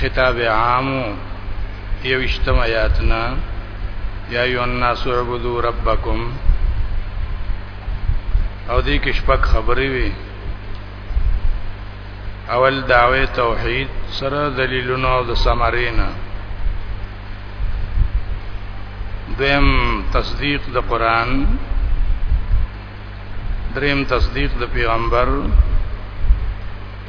خطاب عام یو اجتماعاتنا یا ایو الناس عبدو ربکم او دې کې شپږ خبرې وي اول دعوه توحید سره دلیلونو او د سمرینا دیم تصدیق د قران دریم تصدیق د پیغمبر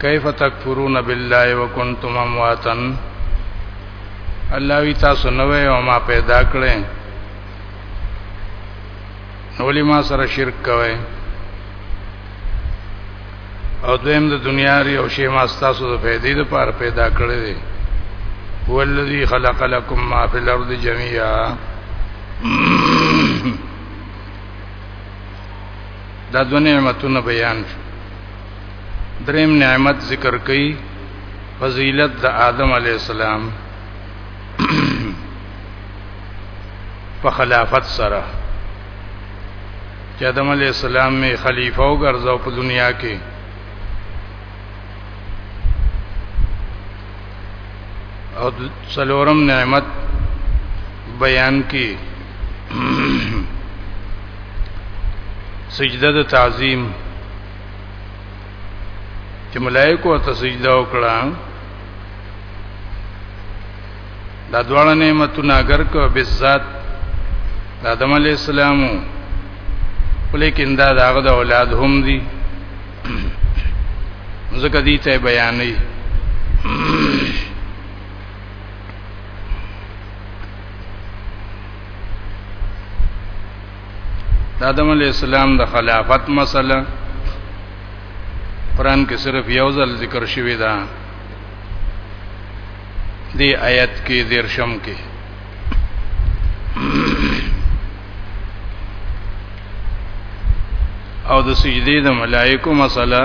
کیف تکفرون بالله وکنتم امواتا الله وی تاسو نو او ما پیدا کړې نو لې ما سره شرک کوي او دویم د دنیا ری او شی ما تاسو د فائدې لپاره پیدا کړې دي هو الذی خلق لكم ما فی الارض جميعا دا دو نعمتونه بیان شو دریم نعمت ذکر کړي فضیلت د آدم علی السلام په خلافت سره چې آدم علی السلام می خلیفہ وګرځاو په دنیا کې او سلورم نعمت بیان کی سجده د تعظیم چې ملائکو ته سجده وکړه دا دواړه نعمتونه اگر کو بالذات د آدم علی السلام ولیکن دا داغه د اولاد هم دي ځکه دې ته بیانې د آدم علی السلام د خلافت مسله قران کې صرف یو ځل ذکر شوی دا دی آیت کې دیرشم کې او د سجدي د ملائکو مسله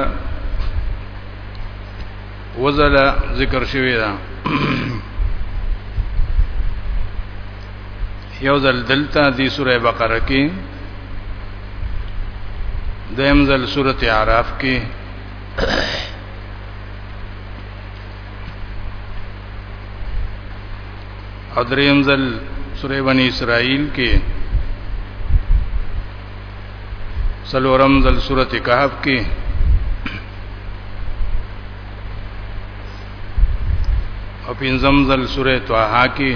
وزله ذکر شوی دا یو ځل دلته د سوره بقره کې دیم ځل سوره اعراف کې او دریم ځل سوره بنی اسرائیل کې سلورم ذل سورته کهف کې او پنځم ذل سورته طه کې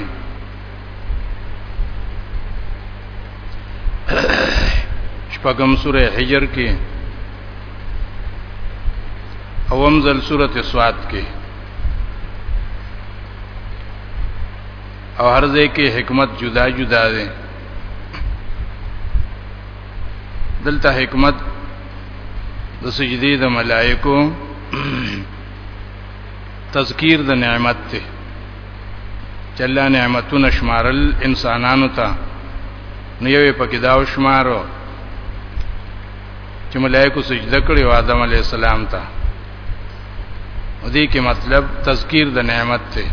شپږم سورته حجر کې اوم ذل سورته سواد کې او هر ځای کې حکمت جدا جدا ده دلته حکمت د سجدي د ملائکو تذکیر د نعمت ته چله نعمتونه شمارل انسانانو ته نو یو پکې داو شمارو چې ملائکو سجده کړې و آدم علی السلام ته او دې کې مطلب تذکیر د نعمت ته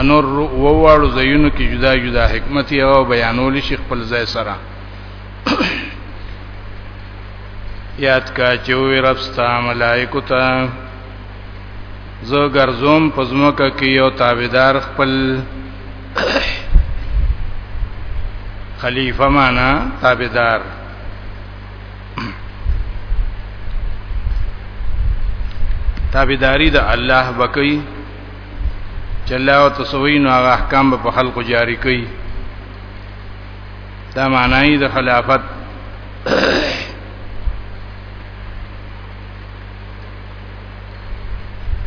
انور وواړو زینو کې جدا جدا حکمت او بیانول شي خپل ځای سره یاد کا چوي رب ستا ملائکو ته زه ګرځوم پزموکه کې یو تابعدار خپل خلیفہ معنا تابعدار تابعداري د الله بکئی چې الله او تسوین او احکام په خلکو جاری کړي دا معنی د خلافت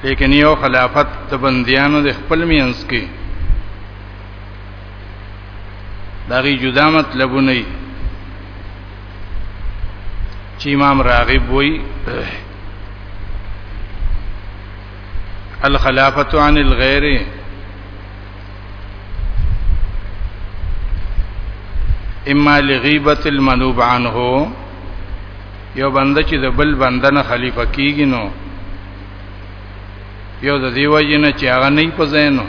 لیکن یو خلافت د بندیانو د خپل مینس کې دغه جدا مطلبونه چې امام راغب وای الخلافه عن الغير اما لغیبت المنوب عنه یو بنده چې د بل بنده نه خلیفہ کیږي نو یو د دیو جن چې هغه نه پزینو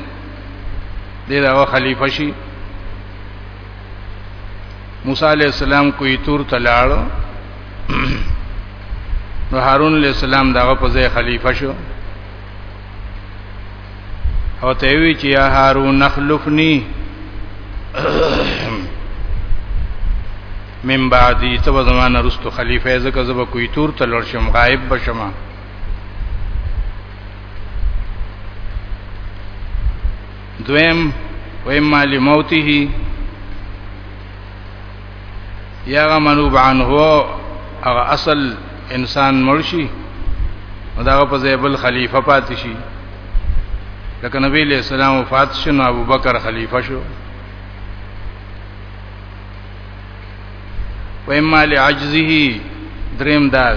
دی دا خلیفہ شي موسی علی السلام کوی تور تلاړ نو هارون علی السلام دغه په ځای خلیفہ شو او ته وی چې یا هارون نخلفنی من بعدی تو زمانه رستو خلیفہ زکه زب کوی تور تلور شم غائب بشما دویم و اما لموته یا غمنوب عنه هغه اصل انسان مرشي داغه په ځای بل خلیفہ پاتې شي لکه نبی له سلام وفات شو نو ابوبکر خلیفہ شو و اما لعجزه دریم دار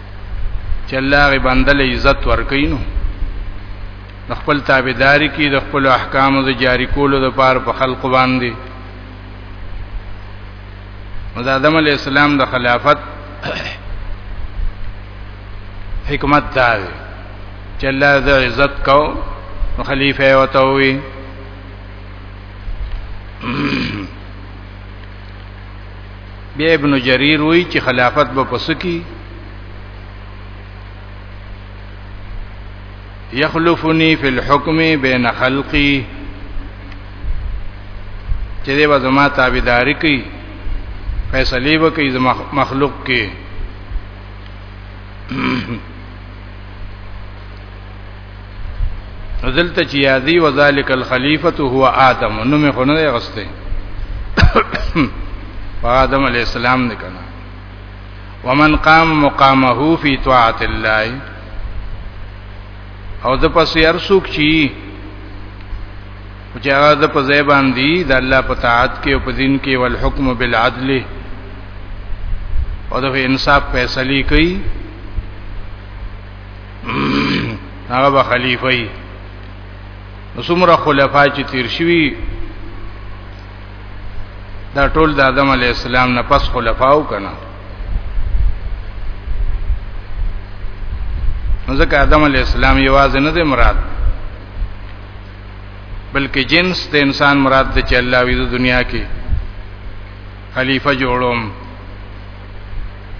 چې الله غي بندل عزت ورکړي نو د خپل تابعداري کې د خپل احکامو د جاری کولو د پار په خلق باندې نو د آدم علی السلام د خلافت حکمت دا دی چې الله د عزت کو نو خلیفہ وتوي بیا ابن جریر وی چې خلافت به پسکی یخلفنی فی الحکم بین خلقی چې دی به زما تابعداري کوي فیصله به کوي زما مخلوق کې نزلت چې یادی وذالک الخلیفه هو آدم نو مې خو نه غسته آدم علی السلام نه کنا ومن قام مقامه فی طاعت الله او د پس یار سوک چی چې هغه د په ځای باندې د الله په طاعت کې او په دین کې ول حکم بالعدل او د انصاف فیصله کوي هغه به خلیفہ ای څومره خلفای چې تیر شوی دا ټول د آدم علی السلام نه پس خلفاو کنا ځکه آدم علی السلام یوازې نه دی مراد بلکې جنس د انسان مراد دی چې الله وی د دنیا کې خلیفہ جوړوم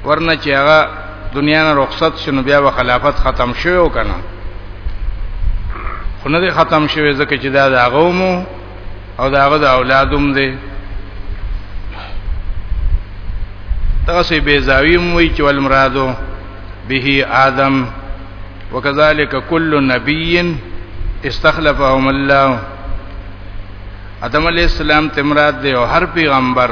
ورنه چې هغه دنیا نه رخصت شنو بیا به خلافت ختم شوی او کنه خو نه دی ختم شوی ځکه چې دا د هغه مو او دا هغه د اولادوم دی تاسو به زاویم وی چې ول مرادو به آدم وکذالک کل نبی استخلفهم الله آدم علیہ السلام تمراد دی او هر پیغمبر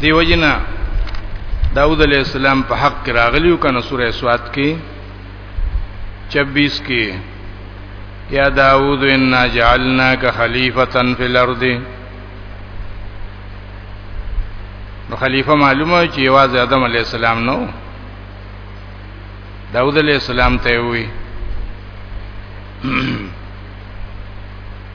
دی وجنا داوود علیہ السلام په حق کې راغلیو کنه سورې سواد کې 26 کې یا داوود ان جعلناک خلیفتا فی الارض نو خلیفہ معلومه چې یواز آدم علیہ السلام نو داوود علیہ السلام ته وی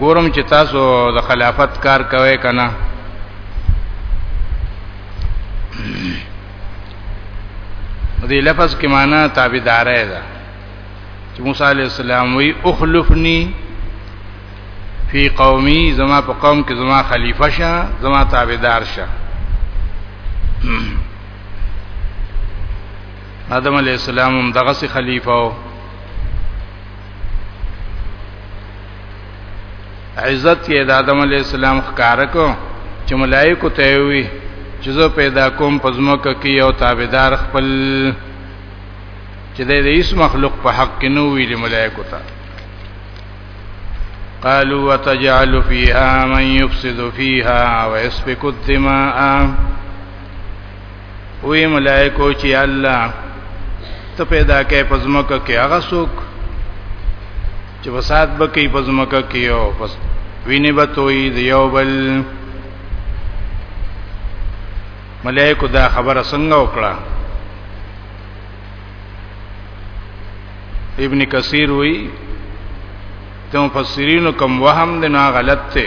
ګورم چې تاسو د خلافت کار کوي کنه دې لفظ کې معنی تابعدارې ده چې موسی عليه السلام وی اخلفني فی قومي زما په قوم کې زما خلیفہ شه زما تابعدار شه آدم علیہ السلام دغه سي خلیفہ عزت یې د آدم علی السلام ښکار کو چې ملائکه ته وی چې زه پیدا کوم په زمکه کې یو تابعدار خپل چې د هیڅ مخلوق په حق کې نو ویلي ملائکه ته قالوا وتجعل فيها من يفسد فيها ويسفك الدماء وی ملائکو چې الله ته پیدا کې پزمکه کې هغه څوک چې فساد بکې پزمکه کې یو پس ویني بتوي دی یو بل ملائکو دا خبره څنګه وکړه ابن کثیر وی ته مفسرین کوم وهم دی نه غلط ته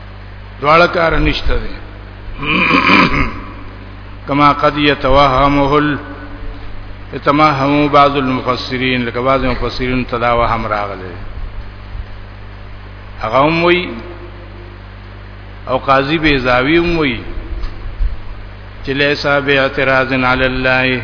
دواړه کار نشته دي کما قد يتوهمه يتمهمو بعض المفسرين لکه بعض مفسرین تداوه هم راغلي هغه هم وی او قاضي بیزاوی هم وی چې لیسا به اعتراض علی الله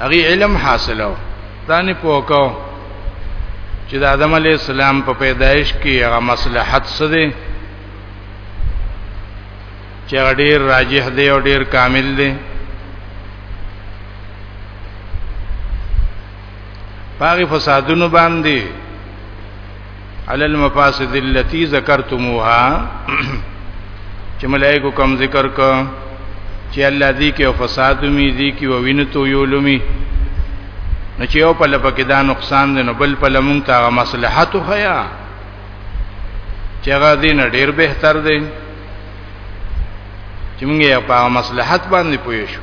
هغه علم حاصلو ځان پوکاو چې د آدم علی السلام په پیدایش کې هغه مصلحت څه دی چې ډیر راجح دی او ډیر کامل دی پاغي فسادونو باندې علی المفاسد التي ذکرتموها چې ملائکه کوم ذکر کا چې الله دې کې فساد می دې کې ووینتو یو لمی نو چې یو په لپه کې دا نقصان دی نو بل په لمون ته مصلحت خیا چې هغه دین ډیر بهتر دی چې موږ یې په مصلحت باندې پوه شو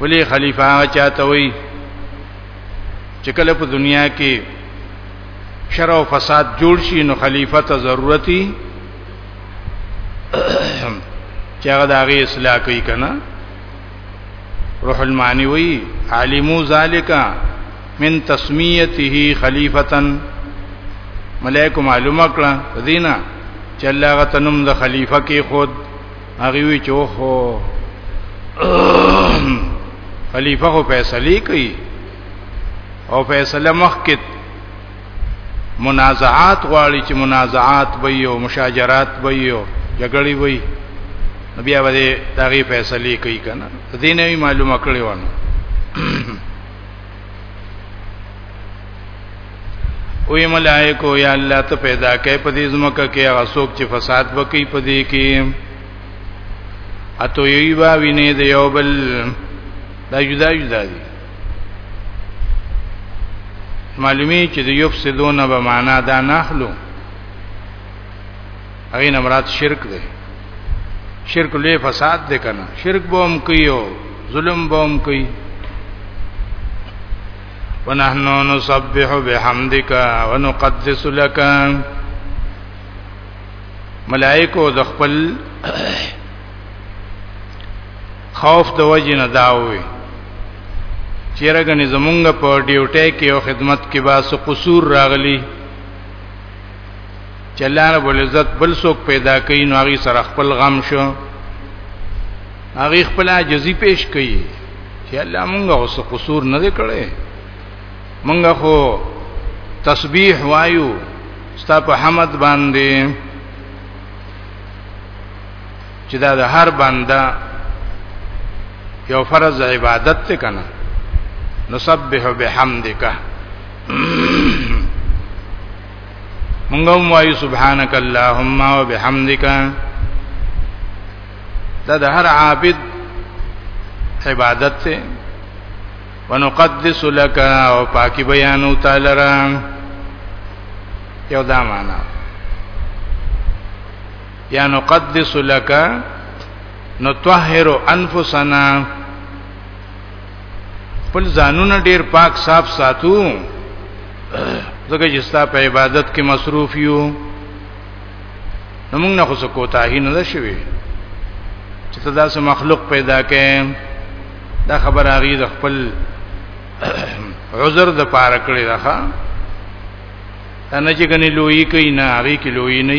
ولی خلیفہ هغه چاته وي چې کله په دنیا کې شر او فساد جوړ شي نو خلیفہ ته ضرورتي چې هغه د هغه اصلاح کوي کنه روح المانی وی عالمو ذالک من تسمیته خلیفتا ملائکه معلومه کړه دینا چې الله غتنم د خلیفہ کې خود هغه وی چې اوهو خلیفہ خو فیصله کوي او فیصله مخکې منازعات غواړي چې منازعات به یو مشاجرات به یو جګړې وي بیا به دغه فیصله کوي کنه دینه معلومه کړی ونه وی ملائکو یا الله ته پیدا کړي په دې زمکه کې هغه څوک چې فساد وکړي په دې کې اتو یی با ویني د یو بل دا جدا جدا دي معلومی چې د یفسدون به معنا دا نحلو هغه نه مراد شرک دی شرک لوی فساد دی کنه شرک به هم کوي او ظلم به هم کوي ونحن نسبح بحمدك ونقدس لك ملائکو د خپل خوف د وجه نه داوي چیرګنې زمونږ په ډیوټه کې او خدمت کې با سو قصور راغلی چې الله رب العزت بل څوک پیدا کوي نو هغه سره خپل غم شو هغه خپل عاجزي پیش کوي چې الله مونږ اوس قصور نه کړي مونږ خو تسبیح وایو ستا په حمد باندې چې دا د هر بنده یو فرض عبادت ته کنه نسبح بحمدک مونږ وایو سبحانك اللهم وبحمدک دا د هر عابد عبادت ته ونقدس لك او پاکي بیانو تعالی را یو دا معنا یا نقدس لك نطهر انفسنا خپل ځانونه ډیر پاک صاف ساتو ځکه چې ستا په عبادت کې مصروف یو نو موږ نه خو څه کوتاهی نه شوي چې ته داسې مخلوق پیدا کړې دا خبر هغه د خپل عذر د پاره کړی راخه تنه چې کني لوی کوي نه هغه کې لوی نه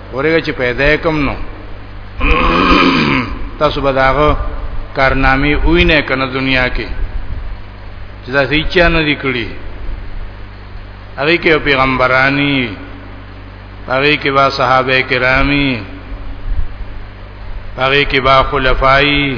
ورګه چې پیدا کوم نو تاسو به داغه کارنامې وینئ کنه دنیا کې چې دا هیڅ نه دی کړی هغه کې پیغمبرانی هغه کې با صحابه کرامي هغه کې با خلفای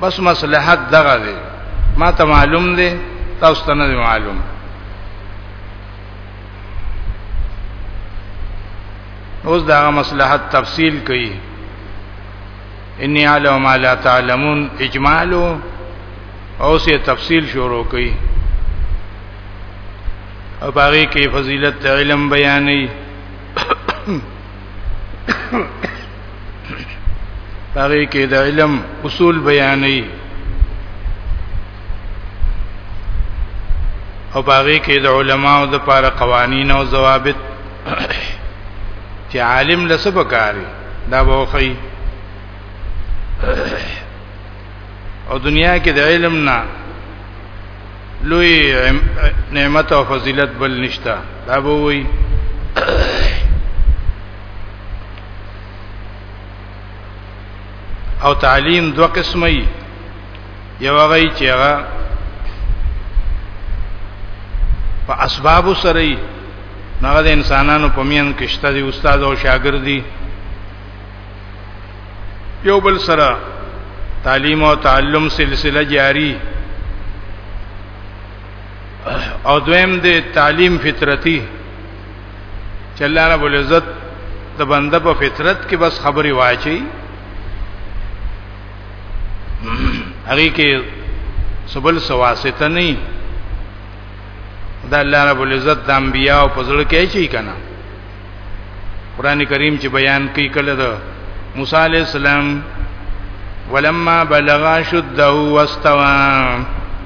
بس مصلحت دغه دی ما ته معلوم دی تاسو ته نه معلوم اوس دا مصلحت تفصیل کوي انی علم ما لا تعلمون اجمالو او سه تفصیل شروع کوي او باغی کې فضیلت علم بیانې هغه کې د علم اصول بیانې او باغې کې د علماو د پاره قوانین او ضوابط چې عالم لسب کاری دا بوخی او دنیا کې د علم نه لوی نعمت او فضیلت بل نشتا دا به وي او تعلیم دو قسمه یو هغه چې هغه په اسباب سره هغه د انسانانو په میان کې شته دي استاد او شاګرد دي یو بل سره تعلیم او تعلم سلسله جاری او دویم د تعلیم فطرتی چې الله رب العزت د بنده په فطرت کې بس خبري واچي هغه کې سبل سواسته نه دا الله رب العزت د انبیا او فضل کې چي کنه قران کریم چې بیان کوي کله ده موسی علی السلام ولما بلغ شده واستوى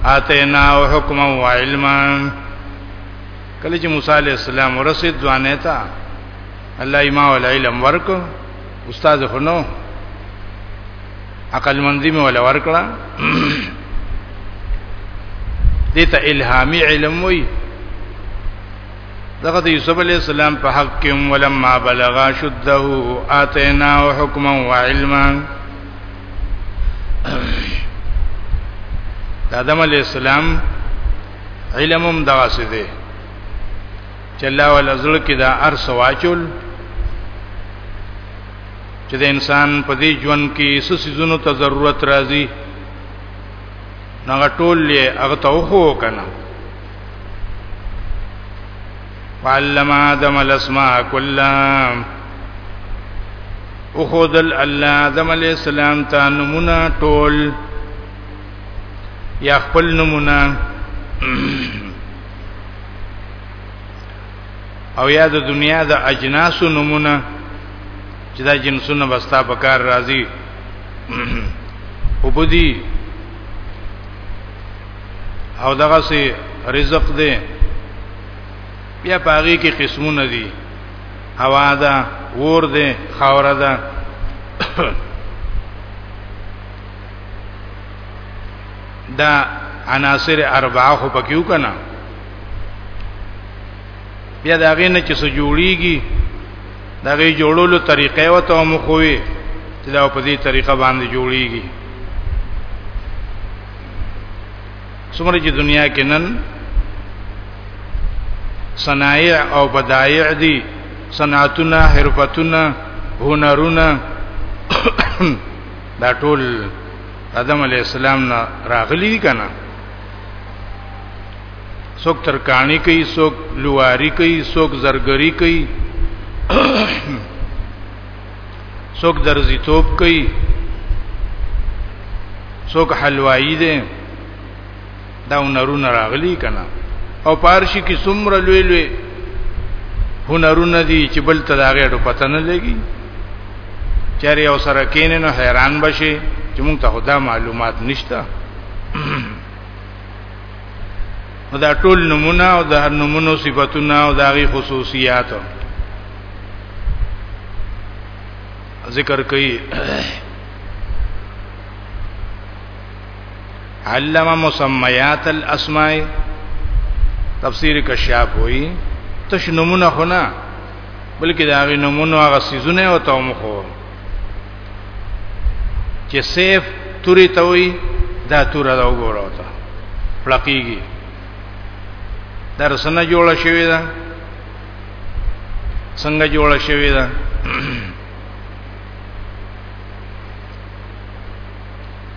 اتینا حکما و علما کله چې موسی علی السلام ورسید ځوانه تا الله یې ما ول علم ورک استاد هنو عقل مندی مې ول ورکړه دته الهامي علم وي دغه د یوسف علی السلام په حق کې ولما بلغ شده اتینا حکما و علما آدم علی السلام علمم دغه څه دی چې الله ول ازل کې دا ارس واچول چې د انسان په دې ژوند کې څه سيزونو ته ضرورت راځي نغه ټول یې هغه ته وخو کنه وعلم آدم الاسماء كلها او خودل الله آدم علیہ السلام ته نمونه ټول یا خپل نمونه او یا د دنیا د اجناس نمونه چې دا جنسونه بستا په کار راځي وبدي او دغه سي رزق دی بیا پاغي کې قسمونه دي هوا ده ور ده خاور ده دا عناصر اربعه خو پکیو کنا بیا دا غي نه چې سو جوړیږي دا غي جوړولو طریقې وته هم خوې چې دا په دې طریقه باندې جوړیږي څومره چې دنیا کې نن صنایع او بدایع دي صنعتونه حرفتونه هنرونه دا ټول آدم علی السلام نه راغلي کنا څوک ترکانی کوي څوک لواری کوي څوک زرګری کوي څوک درځي توپ کوي څوک حلوایی دي دا هنرونه راغلي کنا او پارشي کې څومره لوی لوی هنرونه دي چې بل ته دا غېړو پته نه لګي چاري او سره کینې نو حیران بشي چې مونږ ته خدا معلومات نشته دا ټول نمونه او د هر نمونو صفاتونه او د هغه خصوصیات ذکر کوي علم مسمیات الاسماء تفسیر کشاف وی تش نمونه خنا بلکې دا غي نمونه هغه سيزونه او تومخو چې سیف توري ته وي دا تور دا وګوره وته پړقېږي درسنه جوړه شوې ده څنګه جوړه شوې ده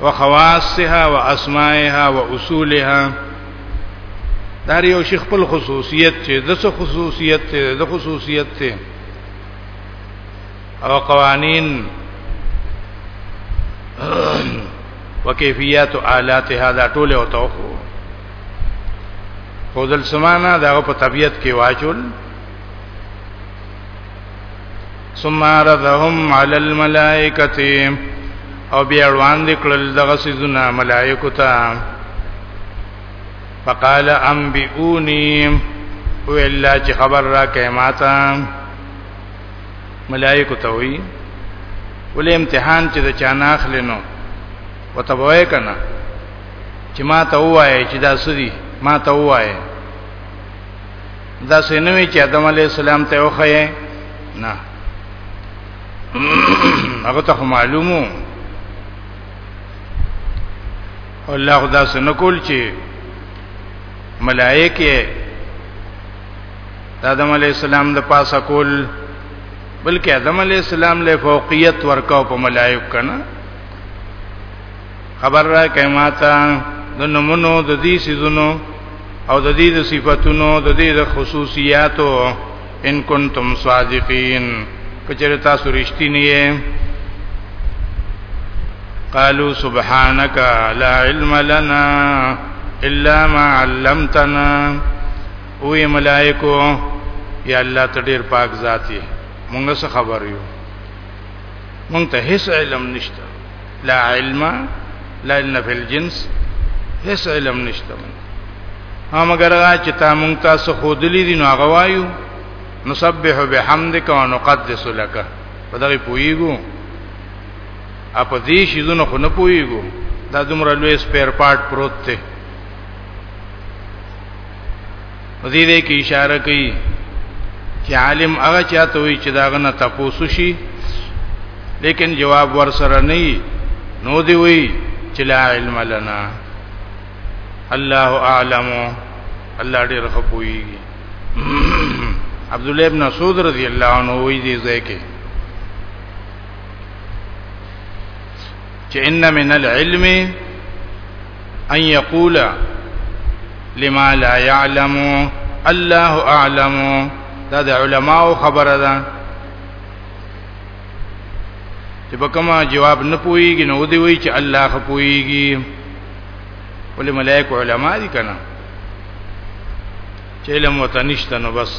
وخواصها واسمائها واصولها دا یو شیخ خپل خصوصیت چې د څه خصوصیت ته د خصوصیت ته او قوانین وکیفیت آلات هدا ټول او توخو خودل سمانا دا په طبیعت کې واچول ثم عرضهم على الملائکه او بیا روان دي کړل دغه سيزونه ملائکه ته فقال انبئوني او الا چې خبر را کې ماته ملائکه ته وي ولې امتحان چې د چانه اخلینو وتبوي کنه چې ما ته وایي چې دا سدي ما ته وایي دا سينوي چې آدم عليه السلام ته وخی نه هغه ته معلومو الله خدا سنکول چې ملائکه د آدم علی السلام د پاسه کول بلکې آدم علی السلام له فوقیت ورکاو په ملائک کنه خبر را کوي ماته د نمونو د دې سيزونو او د دې د صفاتونو د دې د خصوصیاتو ان کنتم صادقین کچره تاسو رښتینی یې قالوا سبحانك لا علم لنا الا ما علمتنا وی ملائکو یا الله ته ډیر پاک ذاتی مونږه څه خبر یو مونږ ته هیڅ علم نشته لا علم لا ان فی الجنس هیڅ علم نشته هم اگر را چې تا مونږ تاسو خودلې دي نو هغه وایو نسبح بحمدک ونقدس لك په دغه پویګو اپ دې شیزونه خو نه پویګو دا دومره لوی سپیر پارت پروت ته په دې دې کې اشاره کوي چې عالم هغه چاته وي چې داغه نه تاسو شي لیکن جواب ور سره نه نو دی وی چې لا علم لنا الله اعلم الله ډیر خپوي عبد الله ابن مسعود رضی الله عنه وی دی ځکه چې ان من العلم ان یقول لما لا يعلم الله اعلم دا د علماو خبره ده چې په کومه جواب نه پويږي نو دی وی چې الله خپويږي ولې ملائکه علما دي کنه چې علم وتنشته نو بس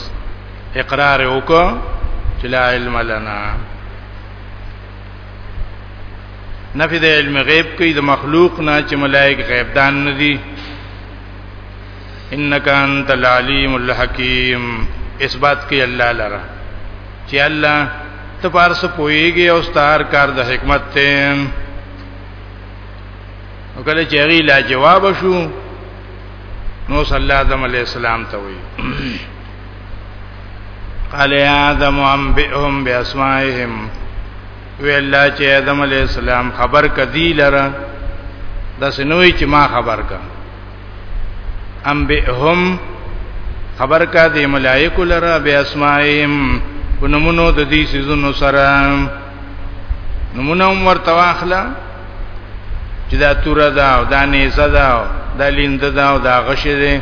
اقرار وکړه چې لا علم لنا نفي د علم غیب کوي د مخلوق نه چې ملائک غیب دان نه دي انک انت العلیم الحکیم اثبات کوي الله لرا چې الله ته پارس پويږي او ستار کار د حکمت ته وکړه چې غي لا جواب شو نو صلی الله علیه وسلم ته وایي قال يا آدم انبئهم بأسمائهم وی الله چې آدم علی السلام خبر کدی لره د سنوي چې ما خبر کا انبئهم خبر کا دی ملائکه لره بأسمائهم ونمونو د دې سيزونو سره نمونه عمر تواخلا چې دا توره دا او دا نیزه دا او دا لیند دا او دا غشه دی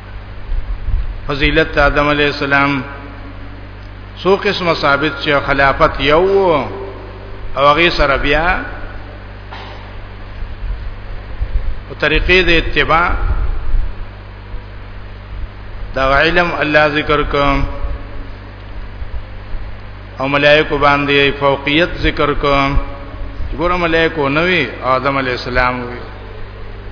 فضیلت آدم علی السلام سو قسم ثابت چې خلافت یو او هغه سره بیا او طریقې د اتباع دا علم الله ذکر کوم او ملائکه باندې فوقیت ذکر کوم ګور ملائکه نوې آدم علی السلام وی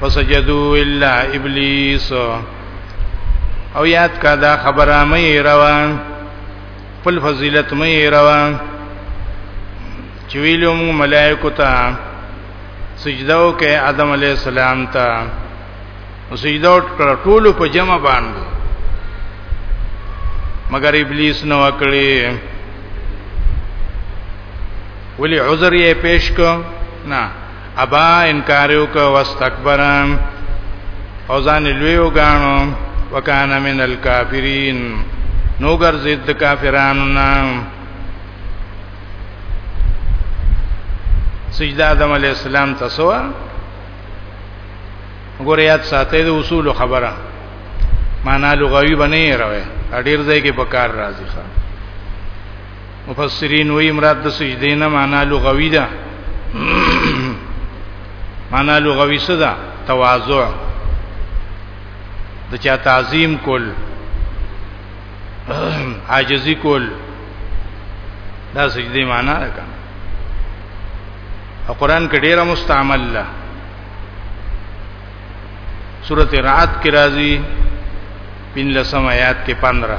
فسجدوا الا ابلیس او یاد کا دا خبره مې روان خپل فضیلت مې روان چې ویلو موږ ملائکو ته سجده وکړه آدم علی السلام ته او سجده وکړه ټول په جمع باندې مگر ابلیس نو وکړي ولی عذر یې پیش کو نه ابا انکار وک واستكبر او ځان لوی وګاڼو وکانا من الکافرین نو ګرځید د کافرانو نه سجده آدم علی السلام تاسو ګوریات ساته د اصول خبره معنا لغوي بنه راوي اډیر ځای کې پکار راځي ښا مفسرین وی مراد د سجدې نه معنا لغوي ده معنا لغوي څه ده تواضع د چا تعظیم کول عاجزی کول دا سجدي معنا ده کنه قرآن کې ډیره مستعمل ده سورته رات کې راځي 15 آیات کې 15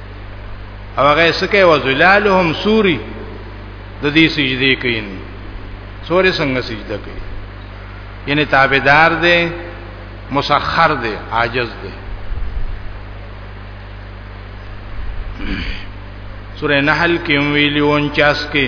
او هغه سکه وزلالهم سوري د دې سجدي کین سوري څنګه سجده کوي یعنی تابعدار دی مسخر دی عاجز دی سورہ نحل کې ویلی 49 کې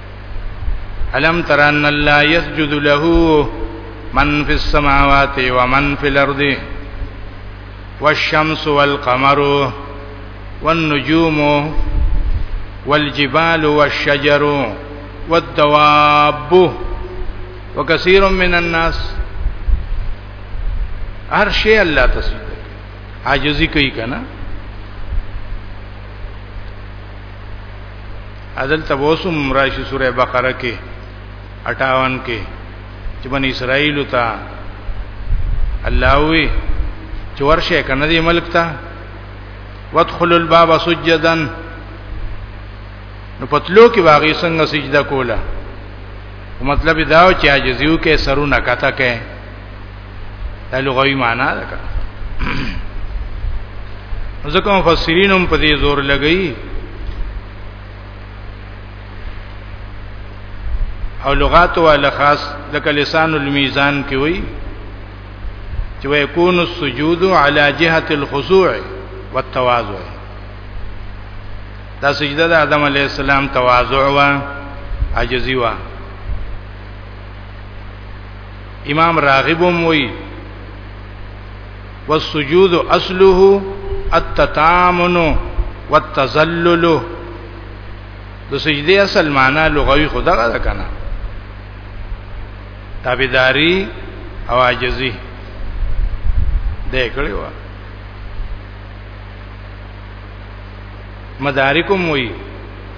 علم تران الله يسجد له من في السماوات ومن في الارض والشمس والقمر والنجوم والجبال والشجر والدواب وكثير من الناس هر شی الله ته سجده کوي عاجزي کوي کنه عدل تبوسم راشي سوره بقره کې 58 کې چې بنی اسرائیل ته الله وی چې ورشه کنه دې ملک ته وادخل الباب سجدا نو پتلو کې واغې څنګه سجده کوله مطلب دا و چې عاجزیو کې سرونه کته کې دا لغوي معنا ده ځکه مفسرین هم په دې زور لګی او لغات والا خاص لکه لسان المیزان کې وایي چې ويكون السجود على جهه الخشوع والتواضع دا سجده د آدم علی السلام تواضع وا عاجزی وا امام راغب هم وی والسجود اصله التتامن والتذلل د سجدي اصل معنا لغوي خدا غا کنه تابعداري او عاجزي دې کړی و مدارکم وی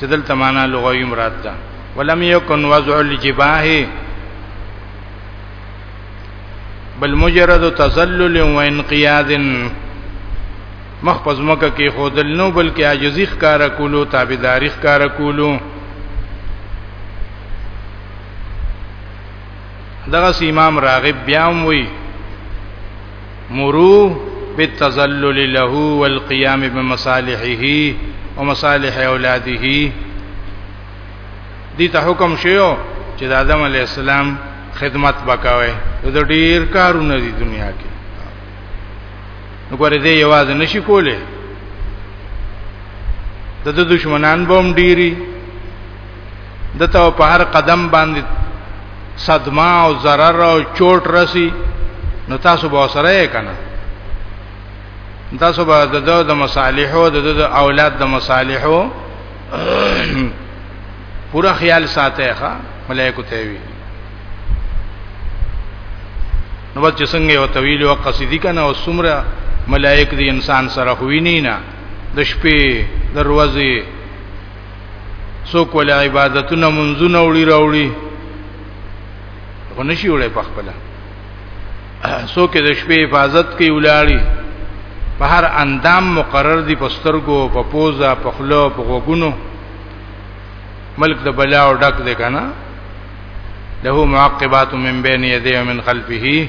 چې دلته معنا لغوي مراد ده ولم یکن وضع الجباه بل مجرد تذلل و انقیاد مخ پزمکه کې خودل نو بلکې عاجزی ښکارا کولو تابعداري ښکارا کولو دغه امام راغب بیا هم وی مرو بالتذلل له والقيام بمصالحه ومصالح اولاده دي ته حکم شیو چې د آدم علی السلام خدمت وکاوي د ډیر کارونه دي دنیا کې نو ګوره دې یواز نشي کوله د دشمنان بوم ډیری دته په هر قدم باندې صدمه او zarar او چوټ رسی نو تاسو به سره یې کنه تاسو به د د مصالحو د د اولاد د مصالحو پورا خیال ساته ښا ملائکه ته وی نو بچ څنګه یو طویل او قصیدی کنه او سمره ملائک دی انسان سره خوینی نه د شپې دروازې څوک ول عبادتونه منځونه وړي راوړي خو نشي وړي په خپل څوک د شپې حفاظت کوي ولاړي په هر اندام مقرر دي په سترګو په پوزا په خلو په غوګونو ملک د بلا او ډک دی کنه له معقبات من بین یدیه من خلفه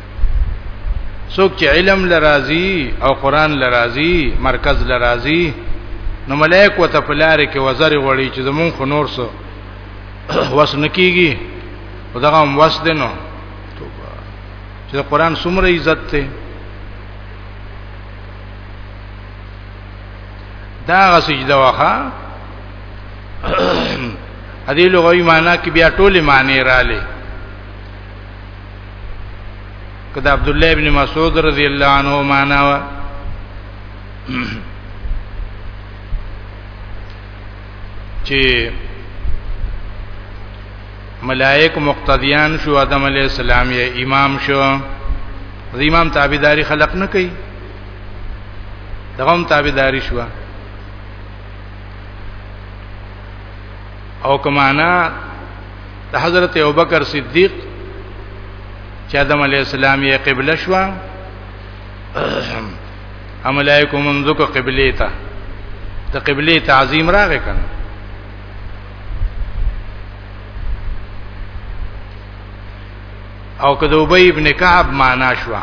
څوک چې علم لرازي او قران لرازي مرکز لرازي نو ملائک وته پلار کې وزر وړي چې زمون خو نور سو وس نکیږي خدغه هم وس دینو چې قران څومره عزت ته دا غسجده واخا هدي لغوي معنا کې بیا ټوله معنی را لې کدا عبد الله ابن مسعود رضی الله عنه معنا وا چې ملائک مقتدیان شو آدم علی السلام یې امام شو د امام تابعداري خلق نه کوي دغه هم تابعداري شو او کمانا د حضرت ابوبکر صدیق چې آدم علی السلام یې قبله شو املایکم منذک قبله ته د قبله تعظیم راغې کنه او کده ابی ابن کعب معنا شو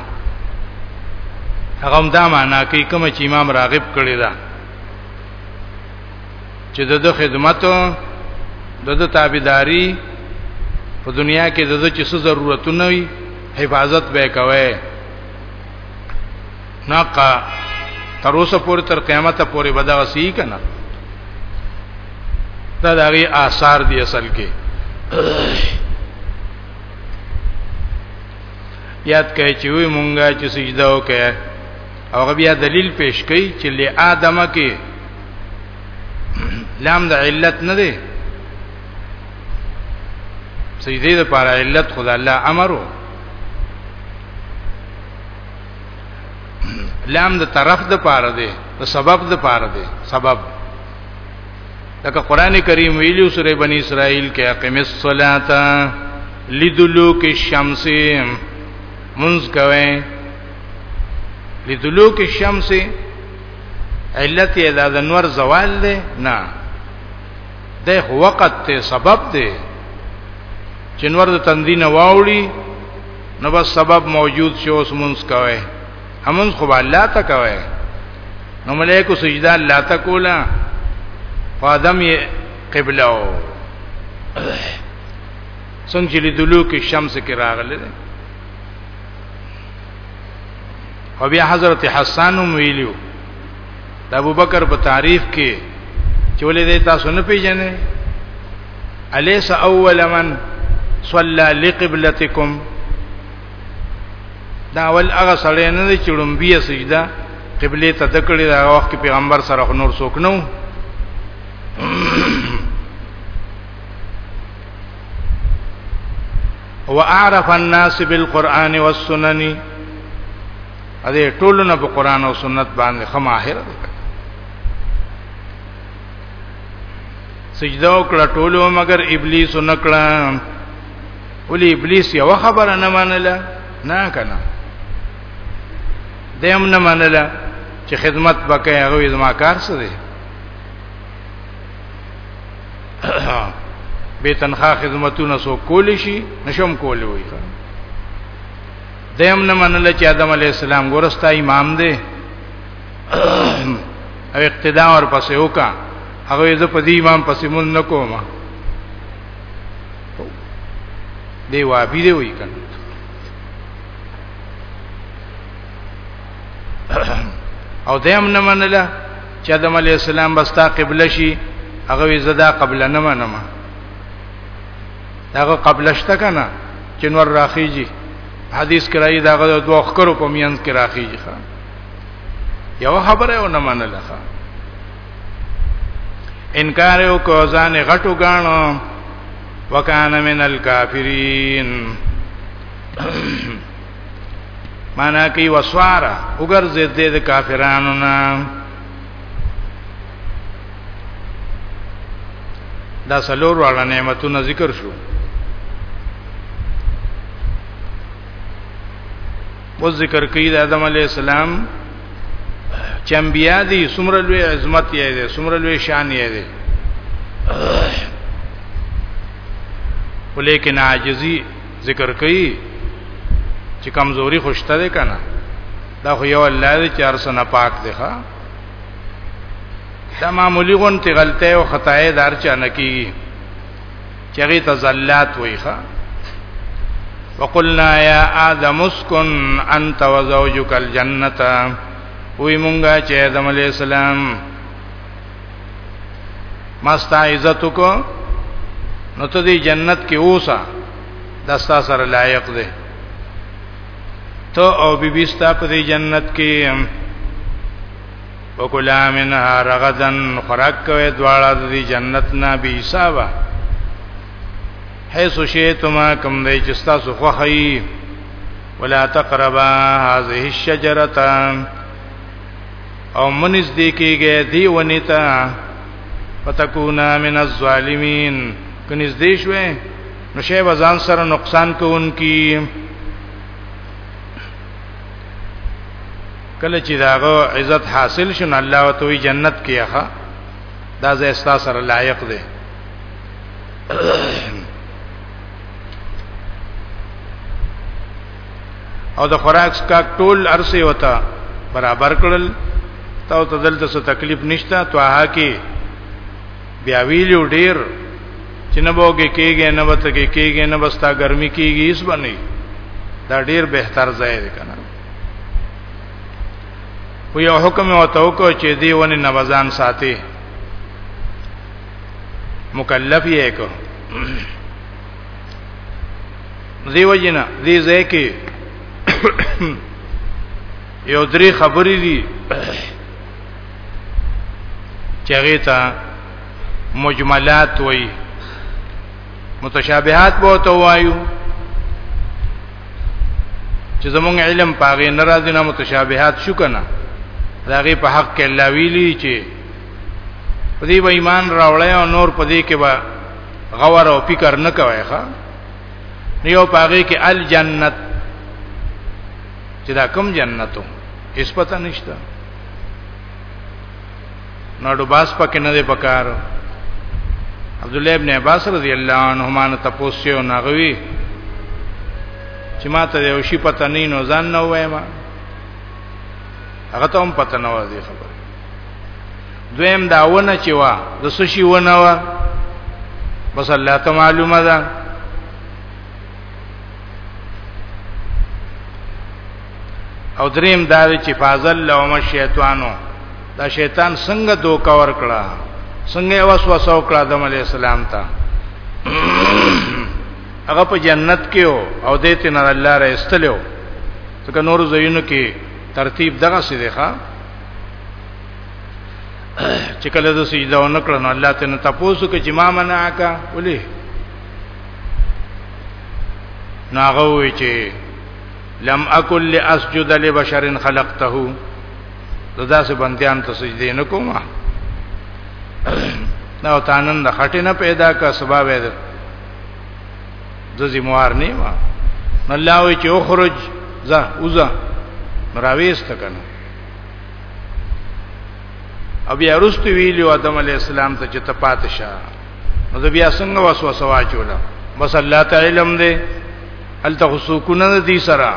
هغه هم دا معنا کوي کوم چې امام راغب کړی دا چې د د خدمت د د تابعداري په دنیا کې د د چې څه ضرورتونه وي حفاظت به کوي ناقا تر اوسه پورې تر قیامت پورې به دا وسی کنه دا دغه آثار دي اصل کې یاد کړئ چې وی مونږه چې سجده وکړه هغه بیا دلیل پیش کوي چې له آدم کې لام د علت نه دی سجدي د پاره علت خدای الله امرو لام د طرف د پاره دی د سبب د پاره دی سبب لکه قران کریم ویلو سوره بنی اسرائیل کې اقیم الصلاۃ لدلوک الشمس منز کوي لدلوک الشمس علت یې دا د نور زوال دی نه د وخت ته سبب دی چې نور د تندین واوړي نو بس سبب موجود شي اوس مونږ کوي همون خو الله ته کوي نو ملائکه سجده الله ته کولا فادم یې قبله او څنګه چې د دلوک شمس کې راغله او بیا حضرت حسان هم ویلو د ابوبکر په تعریف کې چې ولې دې تاسو نه پیژنې الیس اول من صلى لقبلتكم دا اول هغه سړی نه دی چې لومبیه سجده قبله ته دکړې دا وخت پیغمبر سره نور څوک نه واعرف الناس بالقران والسنن ا دې ټولونه په قران او سنت باندې خماهر دي سجده وکړه ټولو مگر ابلیس نکړه ولې ابلیس یو خبره نه منله نه کنه دیم نه منله چې خدمت وکړي هغه زما کار څه دی به تنخواه خدمتونه سو کول شي نشم کول وي دیم نه منل چې آدم علی السلام ګورستا امام دی او اقتدا ور پسې وکا هغه یې په دې امام پسې مون نکوم دی وابي دی وای کنه او دیم نه منله چې آدم علی السلام بستا قبله شي هغه زدا قبله نه منم داغه قبله شته کنه چې نور راخیږي حدیث کرای داغه دوه خکرو په میانس کې راخیږي ښا یو خبره و نه منله ښا انکار یو کو ځان غټو غاڼو وکانه من الکافرین معنا کوي وسوارا وګرځید دې د کافرانو نه دا سلور واړه نعمتونه ذکر شو و ذکر کوي د آدم علی السلام چمبیا دي سمره لوی عظمت یې ده سمره لوی شان یې ده ولیکن عاجزی ذکر کوي چې کمزوري خوشته ده کنه دا خو یو الله دې چې ارسه نه پاک دی ښا دا معمولی غونتی غلطه او خطای دار چا نکیږي چغی تزلات وای ښا وقلنا یا آدم اسكن انت وزوجك الجنه وی مونږه چې آدم علی السلام ما استعزت کو نو ته دې جنت کې اوسه دا ستا سره لایق دی ته او بیبي ستا په دې جنت کې وکلا منها رغدن خوراک کوي دواړه د دې جنت نه به حساب حيث شئتما کوم دې چې تاسو خوخی ولا تقربا هذه الشجره او منځ دې کېږي دی ونیتا فتكونا من الظالمين کنيز دې شوې نو شی وزن سره نقصان کوونکی کله چې داغه عزت حاصل شون الله وتوي جنت کې ښه دا زې استا سره لایق دی او د خوراک سکاک ټول ارسه وتا برابر کړل تا ته دلته څه تکلیف نشته توها کې بیا ویلو ډیر چې نه بوګه کېږي نه وته کې کېږي نه بستا ګرمي کېږي اس باندې دا ډیر بهتر ځای دی کنه خو یو حکم او توکو چې دی ونی نوازان ساتي مکلف یې کو دیو جنا دې ځکه یو درې خبرې دي چې هغه ته مجملات وایي متشابهات به تو وایو چې زمونږ علم پاغه ناراضي نه متشابهات شو کنه داغه په حق کې الله ویلي چې په دې به ایمان راوړی او نور په دې کې به غور او فکر نه کوي ښا نیو پاغه کې الجنت چې دا کوم جنتو هیڅ پته نشته نړو باس پکې نه دی پکار عبد الله ابن عباس رضی الله عنهما نه تپوسیو نغوي چې ما ته یو شی پته نه نو ځان نه وایم هغه ته هم پته نه و دي خبره دویم دا ونه چې وا د سشي ونه وا بس الله ته معلومه ده او دریم دا چې فازل لهم الشیطانو دا شیطان څنګه دوکا ور کړه څنګه وسوسه وکړه آدم علی السلام ته هغه په جنت کې او دې ته نار الله را استلو ځکه نور زینو کې ترتیب دغه سي دی ښا چې کله د سجده و نکړه نو الله ته نه تاسو کې چې ما منعک ولي ناغه وی چې لم اکل لاسجد لبشر خلقته دا سه بندیان ته سجده نه کوم نو تانن د خټه نه پیدا کا سبب ده د زموار نه ما الله وی چې اخرج ځه وځه راويست کنه او بیا رستو ویلو آدم علی السلام ته چې تپات شه نو بیا څنګه وسوسه واچوله بس الله تعالی علم دی الته سکونه دي سره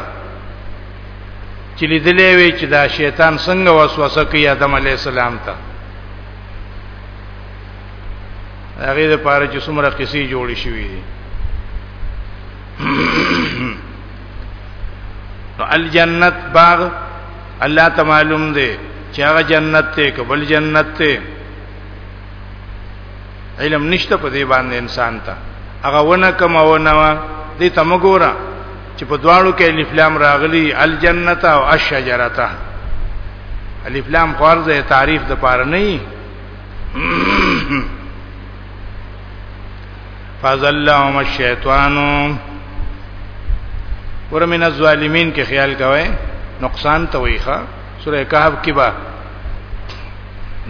چې لیدلې وي چې دا شیطان څنګه وسوسه کوي آدم علی السلام ته هغه د پاره چې څومره قصې جوړې شوې دي نو الجنت باغ الله ته معلوم دی چې هغه جنت ته قبل جنت ته علم نشته په دې باندې انسان ته هغه ونه کوم ونه وا دې تم ګورا چې په دواړو کې الف لام راغلي الجنت او الشجرته الف لام قرضه تعریف د پاره نه فزلهم الشیطان ورمن الظالمین کې خیال کوي نقصان ته ویخه سوره کهف کې با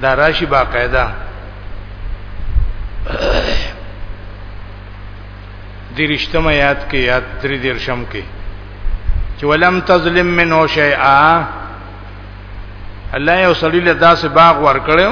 دا راشي باقاعده درشتم یاد کې یاد تری درشم کې چې ولم تظلم منه شیئا الله یو سړی له داسې باغ ور کړو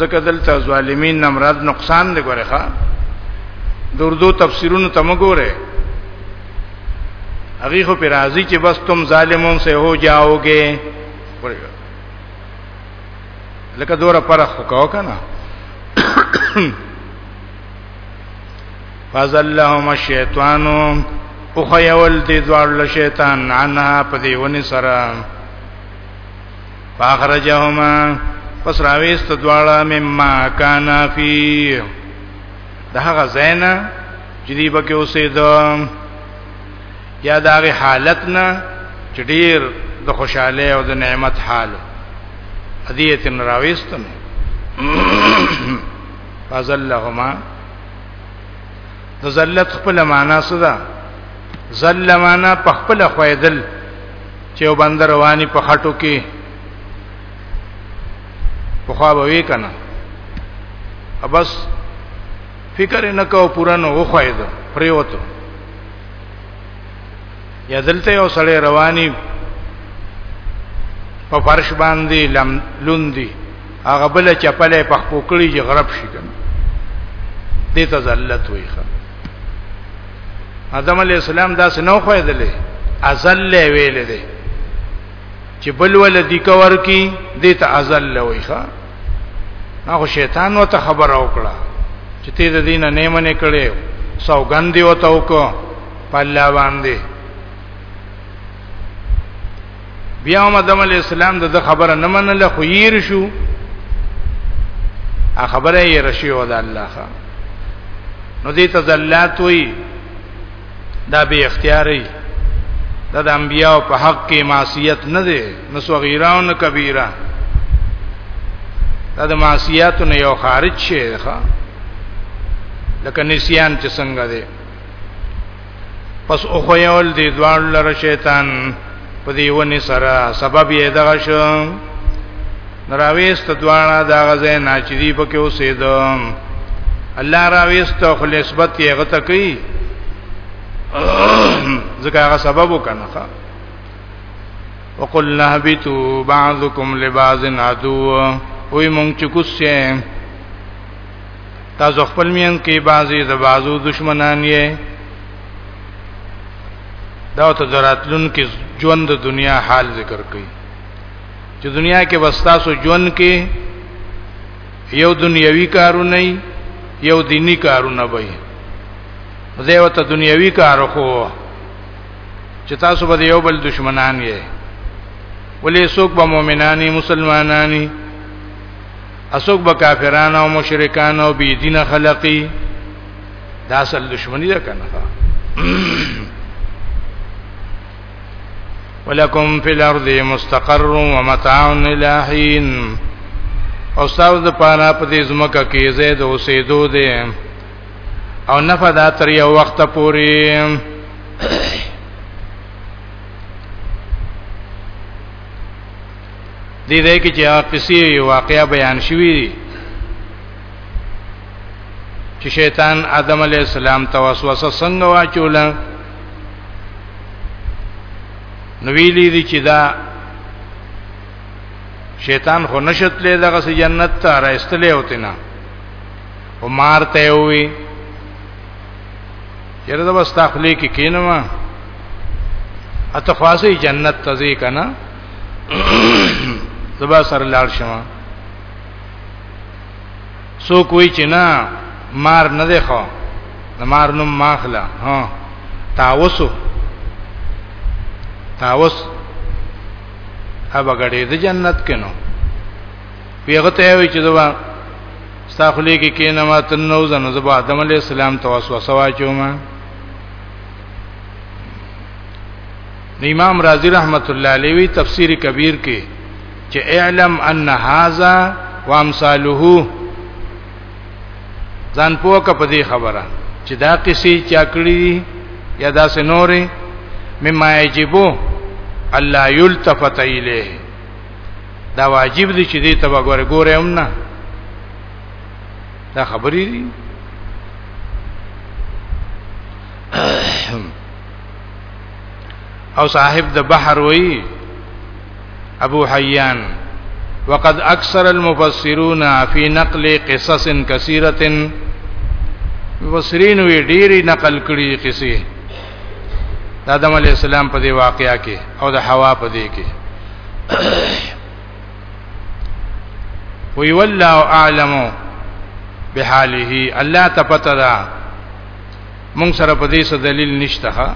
ځکه دلته ظالمین نه مراد نقصان دی ګوره ښا د اردو تفسیرونو تم ګوره هغه خو پر راضی چې بس تم ظالمون سے ہو جاؤ گے لکه دوره پرخ کو کنه فزلهم الشیطان او خیول دې دوړل شیطان عنها په دې ونی سره فاخرجهما پس راويست دواړه مما کان فی دغه زینا چې دی بکې اوسېدو یا دغه حالت نه چې ډیر د خوشاله او د نعمت حال ادیه تن راويستنه فازلهما نو ذلت خپل معنا څه ده ذل معنا په خپل خویدل چې وبند رواني په خټو کې په خوا به وی کنه بس فکر نه کو پورا نو خوید پریوتو یا دلته یو سړی رواني په فرش باندې لم لوندي هغه بل چپلې په خپل کړي چې غرب شي کنه دې ته ذلت وایي خان آدم علی السلام دا سنو خو دلې ازل ویلې دې چې بل ول دې کور کی دې ته ازل وایي خان هغه شیطان وته خبر او کړه چې ته د دینه نیمنه کړي سوګند وته وکړه په الله باندې بیا هم آدم علی السلام د خبره نه منله خو یې شو ا خبره یې رشي و د الله ښا نو دې تزلات وی دا به اختیاري دا د انبیانو په حق کې معصیت نه دی نو صغیران نه کبیره دا د معصیت نه یو خارج شي ښا لکه نسیان چې څنګه دی پس او خو یول دی دوان لر شیطان په دی ونی سره سبب یې دغه شو نراویست دواړه دا غزه ناچری پکې اوسېدو الله راویست خو نسبت یې غته کوي ځکه هغه سبب وکنه وقلنا هبتوا بعضكم لبعض عدو وي مونږ چې کوسه تاسو خپل مین کې بعضی د بعضو دشمنان یې دا ته دراتلون کې ژوند د دنیا حال ذکر کړي چې دنیا کې وستاسو ژوند کې یو دنیوي کارونه یو دینی کارونه وي زه وته دنیوي کار خو چې تاسو به یو بل دشمنان یې ولې څوک به مؤمنانی مسلمانانی اسوک به کافرانو او مشرکانو او بی دین خلقی دا اصل دشمنی ده کنه ولکم فی الارض مستقر و متاع الی حین او تاسو د پانا په دې زمکه کې زید اوسېدو دي او نفع دا تر یو وخت پوري دې دې کې چې هغه قصې واقعیا بیان شوې دي چې شیطان آدم علی السلام ته وسوسه څنګه واچول نو ویلي دي چې دا شیطان خو نشت لې دغه سي جنت ته راستلې ہوتی نه او مارته وي یره دا بس تخلیق کینما اتفاسی جنت تزی کنا زبا سره لاړ شمه سو کوئی چې نه مار نه دی خو مار نوم ماخلا ها تاوسو تاوس هغه غړې د جنت کینو پیغه ته وی چې زبا استغفلی کې کینه ما تنو زنه زبا آدم علی السلام توسوسه واچو ما نو امام رازی رحمت الله علیه وی تفسیر کبیر کې چې اعلم ان هاذا وامثاله ځان پوک په دې خبره چې دا قصې چا کړې یا دا سنورې مما یجبو الله یلتفت الیه دا واجب دي چې دې تبا ګوره ګوره هم نه دا خبرې دي او صاحب د بحر وی ابو حیان وقد اکثر المفسرون فی نقل قصص کثیره مفسرین وی ډیری نقل کړي قصې د آدم علی السلام په دی واقعیا کې او د حوا په دی کې وی والله اعلم بحاله الله تپتدا مونږ سره په دې څه دلیل نشته ها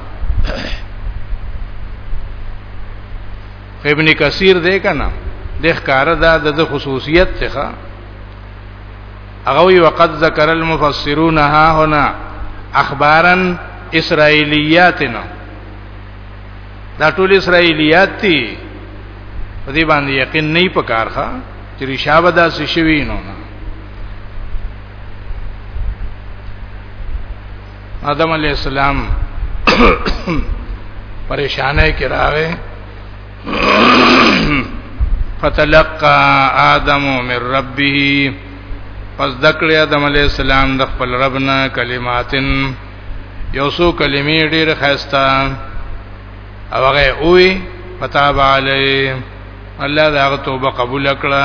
ابن کثیر دې کنا د ښکار دا د خصوصیت څخه هغه وی وقد ذکر المفسرون ها هنا اخبارا اسرائیلیاتنا دا ټول اسرائیلیات دي په دې باندې یقین نه پکارخه چې رشاوه داسې شوی نو نه آدم علی السلام پریشانه کې راغې فتلقى آدم من ربه پس دکړه آدم علی السلام د خپل ربنا کلماتن یو څو کلمې ډېر خسته او هغه وی فتاب علی الله دا توبه قبول کړه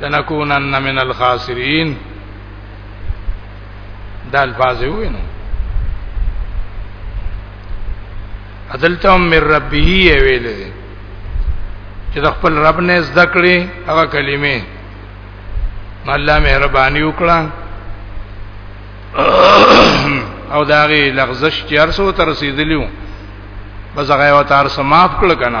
لنکونن من الخاسرین دا الفاظ وې نو عدلتهم من ربه ویل دي چې د خپل رب نه زده کړې هغه کلمې الله مهرباني وکړه او داغي لغزش چې ارسو تر رسیدلیو بس هغه وتار سماف کړ کنه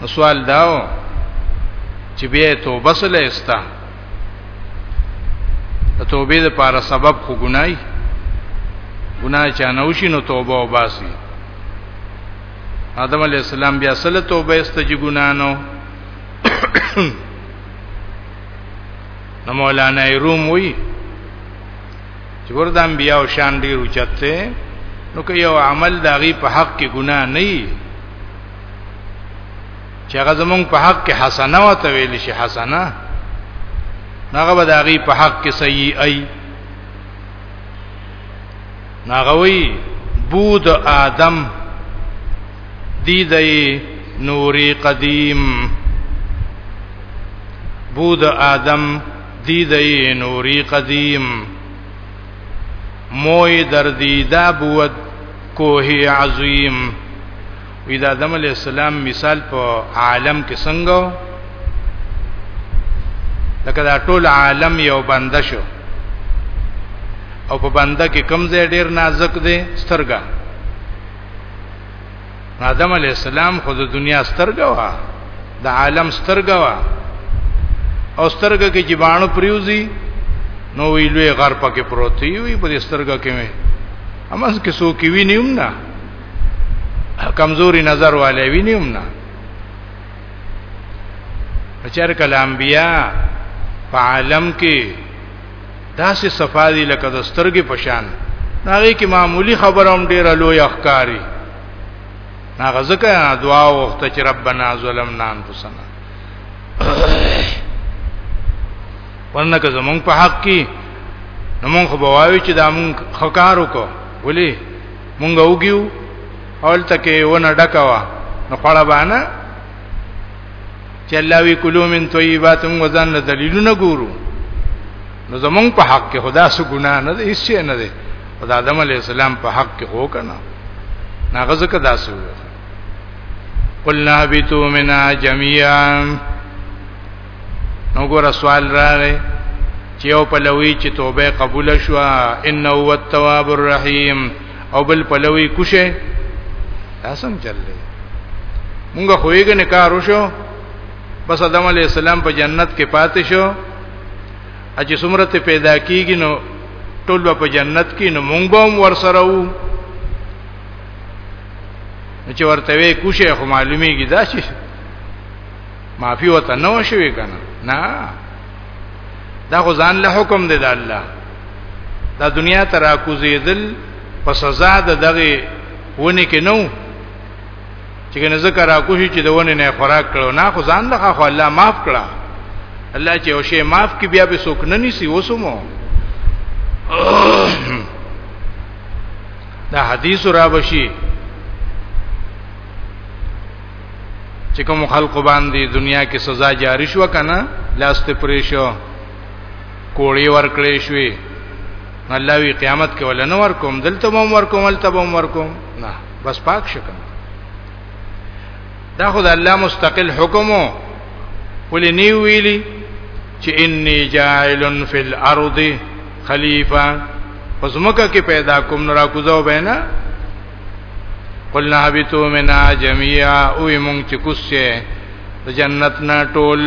نو سوال داو چې بیا توبه سره استا د توبې لپاره سبب خو ګنای ګنای چا نه وشي نو توبه وباسي آدم علی السلام بیا سره توبه استجی ګنا نو نو مولانا روم وی چې ورته انبیا او شان ډیر اوچته نو که یو عمل د هغه په حق کې ګناه نه وي چې هغه زمونږ په حق کې حسنه وته ویل شي حسنه هغه به د هغه په حق کې صحیح ای ناغوی بود آدم دیدئی نوری قدیم بود آدم دی دی نوری قدیم موی در دی دا بود کوه عظیم وی دا آدم علیہ السلام مثال په عالم کې څنګه لکه دا ټول عالم یو بنده شو او په بنده کې کم ځای ډیر نازک دی سترګه آدم علی السلام خو د دنیا سترګه وا د عالم سترګه وا او سترګه کې جبانو پریوزی نو ویلوې غر پکې پروت وي په دې سترګه کې مې امز کې سو کې وینیم نه کمزوري نظر والے وینیم نه اچار کلام بیا په عالم کې داسې صفا دي لکه د سترګې په شان هغه کې معمولی خبره هم ډیره لوی اخکاری هغه ځکه دعا وخته چې ربنا ظلمنا انفسنا ورنه که زمونږ په حق کې نو مونږ بواوی چې دا مونږ خکار وکړو ولی مونږ وګیو اول تکي ونه ډکوا نو خړه باندې چې الله وی کلو من طیبات و ځان له دلیلونه ګورو نو زمونږ په حق کې خدا سو ګناه نه دی هیڅ نه دی خدا آدم علی السلام په حق کې هو کنه ناغه زکه داسو قلنا بیتو منا جميعا نو ګور سوال راغی چې یو په لوی چې توبه قبول شوه انه هو التواب الرحیم او بل پلوي کوشه اسم چللې مونږ خوېګه نه کار وشو بس آدم علی السلام په جنت کې پاتې شو اجي سمرت پیدا کیږي نو ټول په جنت کې نو مونږ به هم ورسره وو چې ورته وې کوشه خو معلومیږي دا شي معافي وته نو شوي کنه نه دا خو ځان له حکم دی د الله دا دنیا ته راکوزیدل په سزا د دغه ونی کې نو چې کنه ذکر راکوشي چې د ونی نه خوراک کړو نه خو ځان له خو الله معاف کړه الله چې او شی معاف کی بیا به سوک نه نیسی وسمو دا حدیث را بشي چې کوم خلق باندې دنیا کې سزا جاری شو کنه لاس ته پرې شو کوړی ورکړې شوې الله وی قیامت کې ولنه ورکوم دلته مو ورکوم دلته مو ورکوم نه بس پاک شکم دا خدای الله مستقل حکم ولې نی ویلی چې انی جاعل فی الارض خلیفہ پس مکه کې پیدا کوم نو را کوزو بینا قلنا حبیتو منا جميعا اوی مونږ چې کوسه د جنت نه ټول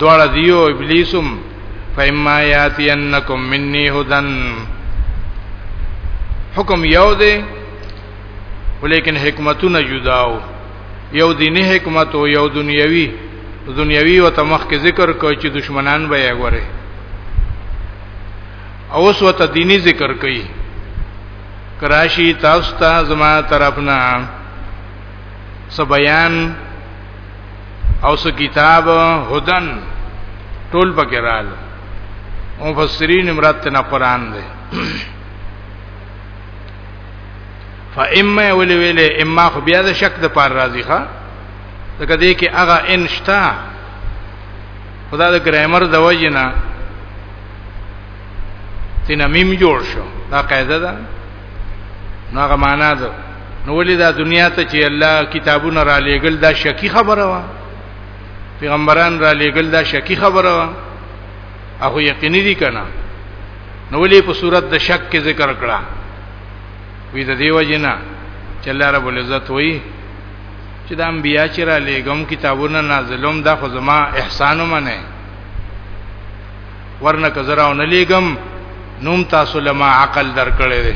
دواړه دیو ابلیسم فإما ياتينكم مني هدن حکم یو دی ولیکن حکمتونه جداو یو دینی حکمت او یو دنیوي دنیوي او تمخ کې ذکر کوي چې دشمنان به یې غوري او اوس وته دینی ذکر کوي کراشي تاسو ته زما طرفنا سبيان او س کتاب هدن ټول پکې رااله مفسرین مراد نه قران دی فاما ویل ویل اما خو بیا د شک د پار راضی ښا دغه دې کې هغه انشتا خدا د ګرامر د وجنه تینا میم جوړ شو دا قاعده ده نو هغه معنا ده نو ولې دا دنیا ته چې الله کتابونه را لېګل دا شکی خبره وا پیغمبران را لېګل دا شکی خبره وا هغه یقیني دي کنه نو ولې په صورت د شک کې ذکر کړه وی د دیو جنا چې الله رب العزت وایي چې د انبیا چې را لېګم کتابونه نازلوم دا خو زما احسان منه ورنه کزراو نه لېګم نوم تاسو لما عقل درکړې ده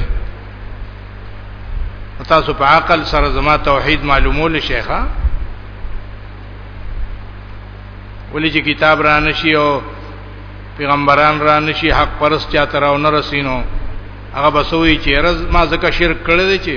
تاسو په عقل سره زما توحید معلومول شيخه ولې چې کتاب را نشي او پیغمبران را نشي حق پرست چا تراو نه رسینو هغه بسوي چې رز ما زکه شرک کړی دی چې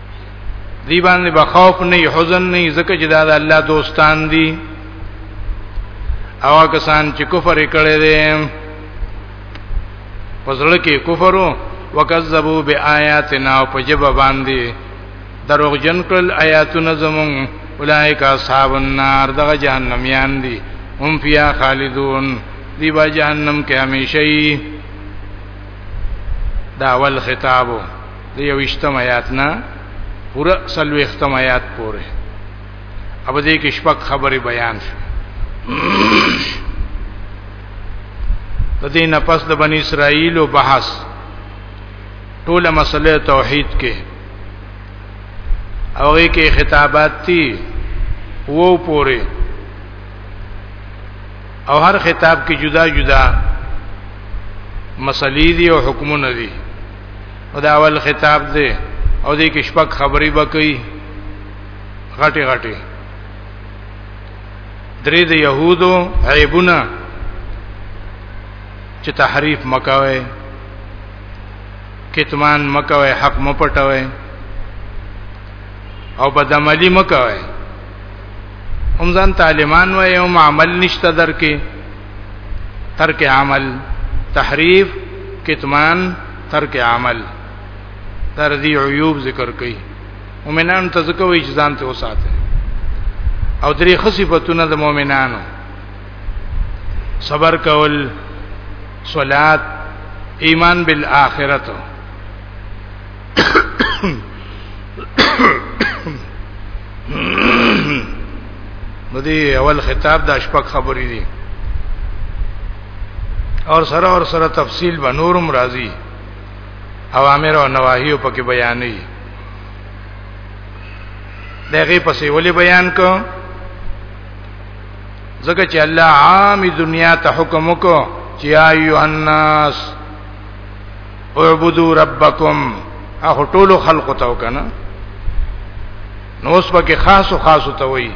دی باندې به خوف نه حزن نه زکه چې دا د الله دوستان دي او کسان چې کفر کړي دي پسړه کې کفر وکذبوا بیااتنا او پجب باندې دروغ جن کړل آیاتونه زمون اولائک اصحاب النار دغه جهنميان دي هم فیا خالدون دی با جهنم کې همیشئ دا اول خطابو د یوشتم آیات نه پورا سلوختم آیات پورې اب دې کې شپږ خبرې بیان شو د دې نه پس د بنی اسرائیل او بحث ټول مسله توحید کې او یې کې خطابات دي وو پورې او هر خطاب کې جدا جدا مسلې دي او حکمونه دي او دا اول خطاب دی او دې کې شپږ خبرې وکړي غټي غټي درې د يهودو عيبونه چې تحریف مکوي کتمان مکوي حق مپټوي او بدعملی مکوي هم ځان طالبان وای او عمل نشته درکې ترک عمل تحریف کتمان ترک عمل تر دې عیوب ذکر کړي مؤمنان ته ځکه وایي چې ځان ته وساته او درې خصيفتونه د مؤمنانو صبر کول صلات ایمان بالآخرت نو دی اول خطاب د شپږ خبرې دي اور سره اور سره تفصیل به نورم راځي اوامر او نواهی په کې بیانې دغه پسې ولې بیان کو ځکه چې الله عام دنیا ته حکم وکړو چې ایو الناس اعبدوا ربکم اخو ټول خلق ته وکنه نو اوس پکې خاص او خاص ته وای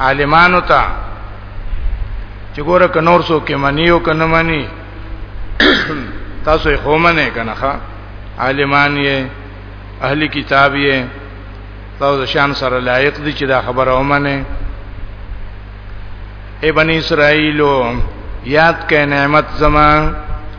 عالمانو ته چې ګوره ک نور سو کې منی او کنه منی تاسو یې خومنه کنه ښا عالمان یې اهل کتاب یې تاسو شان سره لایق دي چې دا خبره ومنه اے بنی اسرائیلو یاد کئ نعمت زمان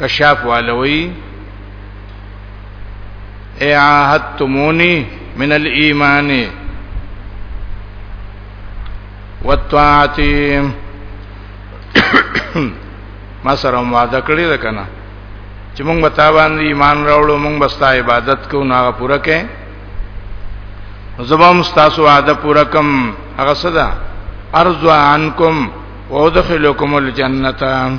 کشاف والوی اعاهدتمونی من الايمان والطاعت ما سره وعده کړی ده کنه چې موږ به تابان ایمان راوړو موږ به ستا عبادت کوو نه پوره کړي زبم تاسو وعده پوره کم هغه صدا ارض عنکم وادخلکم الجنه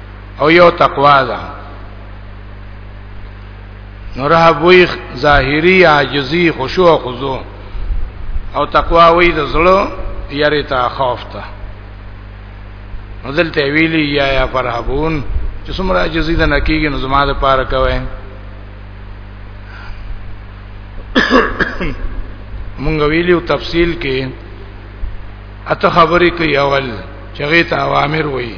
او یو تقوا ده نور هبوی ظاهری عاجزی خشوع او خضوع او تقوا وی د زړه یری تا خوف ته نزلته ویلی یا یا فرحبون چې څومره عاجزی ده نکیږي نو زما د پاره کوي مونږ ویلیو تفصیل کې اته خبرې کوي اول چې غي ته اوامر وایي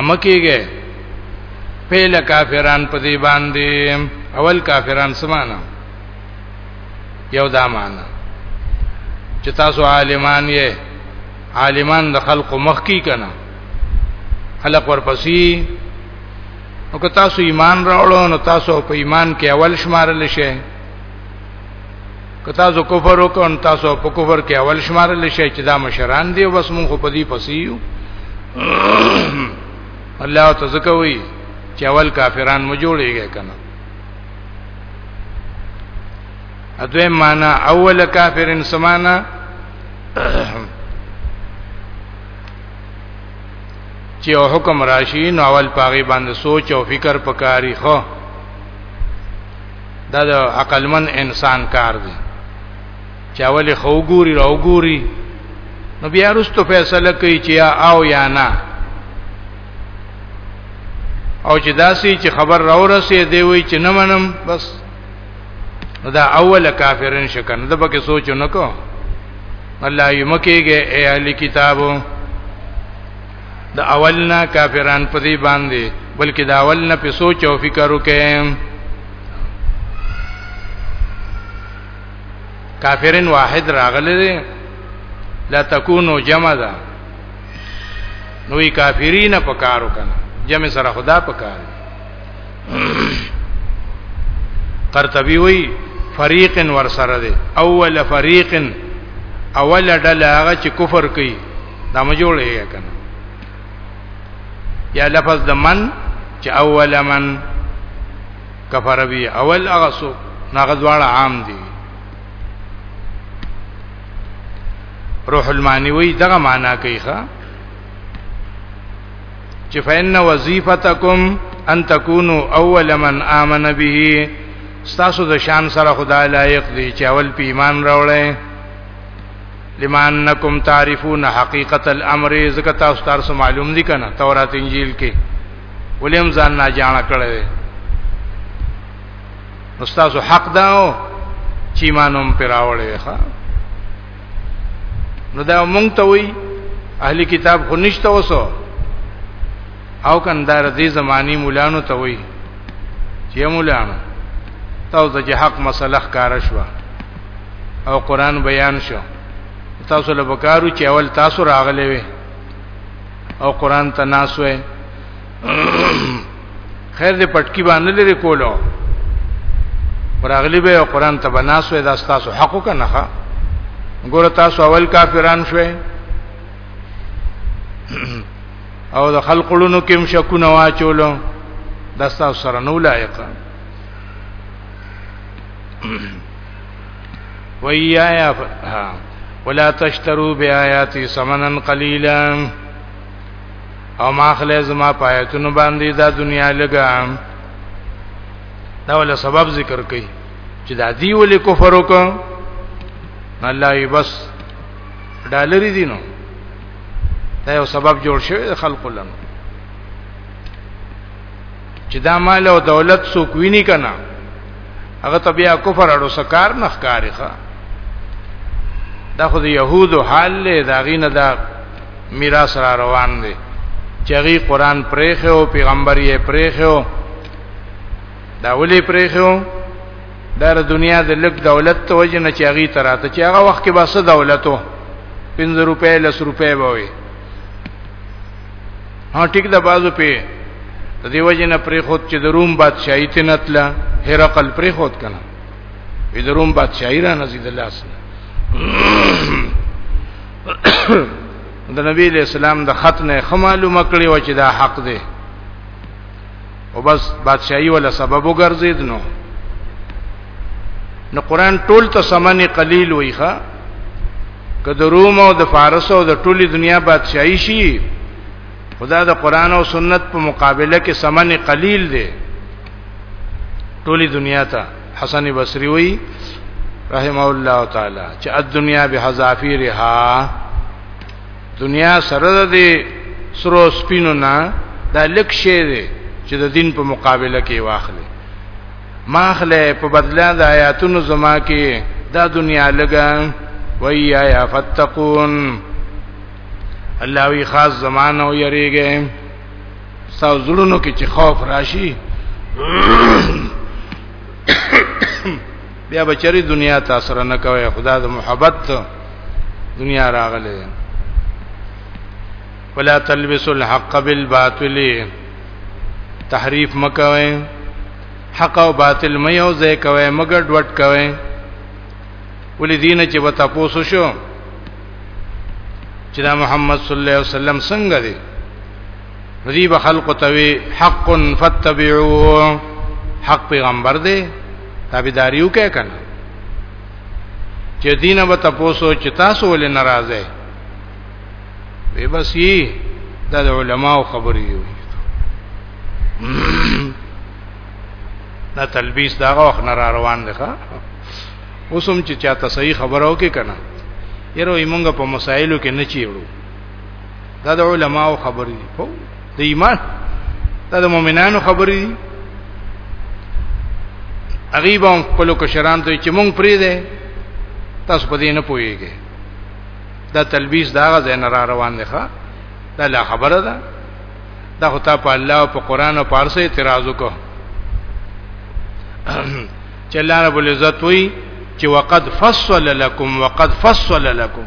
امکیږي پیل کافران په دې باندې اول کافران سمانه یو دا معنا چې تاسو عالمان یې عالمان د خلق مخ کی کنه خلق ورپسې او که تاسو ایمان راوړو نو تاسو په ایمان کې اول شمارل شئ که تاسو کفر وکړ تاسو په کفر کې اول شمار لشي چې دا مشران دي بس مونږ په دې پسې یو الله تزکوي چې اول کافران مو جوړیږي کنه اته معنا اول کافرن سمانا چې حکم راشي نو اول پاغي باندې سوچ او فکر پکاري خو دا د عقلمن انسان کار دی چې اول خو ګوري راو ګوري نو بیا وروسته فیصله کوي چې یا او یا نه او چې داسي چې خبر راو رسې دی وی چې نه منم بس دا اوله کافرن شکن دا پکې سوچ نه کو الله یې مکیږي اے اهل کتابو د اولنا کافران په دې باندې بلکې د اولنا په سوچ او فکر وکړي کافرن واحد راغله دي لا تکونو جمع ده نوې کافرین په کارو کنه جمع سره خدا په کار قرطبي وی فریق ور سره ده اول فریق اول ډله هغه چې کفر کوي دا مې جوړې کنه یا لفظ د من چې اول من کفر بی اول هغه سو ناغه دواړه عام دي روح المانی وی دغه معنا کوي ښا چې فإن وظیفتکم ان تکونو اول من آمن به ستاسو د شان سره خدای لایق دی چې اول په ایمان راوړی لما انکم تعرفون حقیقت الامر زکه تاسو تر سو معلوم دي کنه تورات انجیل کې ولیم ځان نه جان کړی نو تاسو حق داو چې مانوم پراولې ښا نو دا مونږ ته وی اهلی کتاب خو نشته اوسو او کندار دې زمانی مولانو ته وی چې مولانو تاسو د حق مسلخ کار شوه او قران بیان شو تاسو له بکارو چې اول تاسو راغلي وي او قران ته ناسوي خیر دې پټکی باندې لري کولو راغلي به قران ته بناسوي دا تاسو حق کنه ښا ګور تاسو اول کافران شوي او د خلقونو کې مشکونه واچولو دستا سره نو لایقه ویا یا ولا تشترو بیااتی سمنن قلیلا او ماخله زما پایتونو باندې دا دنیا لګا دا ول سبب ذکر کړي چې دا دی ول کفر وکړ الله یې بس ډالری دي نو دا یو سبب جوړ شوی خلکو لنو چې دا مال او دولت څوک ویني کنه هغه ته بیا کفر اړو سکار نه ښکاری ښه دا خو د يهودو حال له داغې نه دا میراث را روان دی چې هغه قران پرېخه او پیغمبر یې پرېخه او دا ولې پرېخه او دا د دنیا د لک دولت ته وجه نه چې هغه تراته چې هغه وخت کې باسه دولتو 5 روپے 10 روپے به وي ها ټیک د بازو په د دیو جن پرې خود چې د روم بادشاہي ته نتله هرقل پرې خود کنه وی د روم بادشاہي را نزيد الله سره د نبی له سلام د خط نه خمالو مکړی و چې دا حق دی او بس بادشاہي ولا سبب وګرځید نو نو قران ټول ته سمن قلیل ویخه که د روم او د فارس او د ټولي دنیا بادشاہي شي خدا د قران او سنت په مقابله کې سمن قلیل دی ټولي دنیا ته حسن بصری وی رحمه الله تعالی چې الدنیا بحذافیرها دنیا سره د سرو سپینو نه دا لک شی دی چې د دین په مقابله کې واخلي ماخله په بدلا د آیاتونو زما کې دا دنیا لګا ویا یا فتقون الله وی خاص زمانہ او یریږي ساو زړونو کې چې خوف راشي بیا بچری دنیا تاسو سره نه کوي خدا د محبت دنیا راغله ولا تلبسوا الحق بالباطل تحریف مکوئ حق او باطل مې یو ځای کوي مګر ډوټ کوي ولې دین چې وتا پوسو شو چې دا محمد صلی الله علیه وسلم څنګه دی ندی به خلق توی حق فتبعوه حق پیغمبر دی تابعداریو کې کنه چې دینه به تاسو چې تاسو ولې ناراضه وي بس یې د علماو خبرې دی دا تلبیس دا وخت نه را روان دی ښا اوسم چې چاته صحیح خبرو کې کنه یره یې مونږ په مسایلو کې نه چیړو دا د علماو خبرې دی د ایمان دا د مؤمنانو خبرې دي هغه به خپل کشران ته چې مونږ پری دي تاسو په دې نه پويږئ دا تلبیس دا غزه نه را روان دي ښا دا لا خبره ده دا خو ته په الله او په قران او پارسه اعتراض وکړه چې الله رب العزت وی چې وقد فصل لكم وقد فصل لكم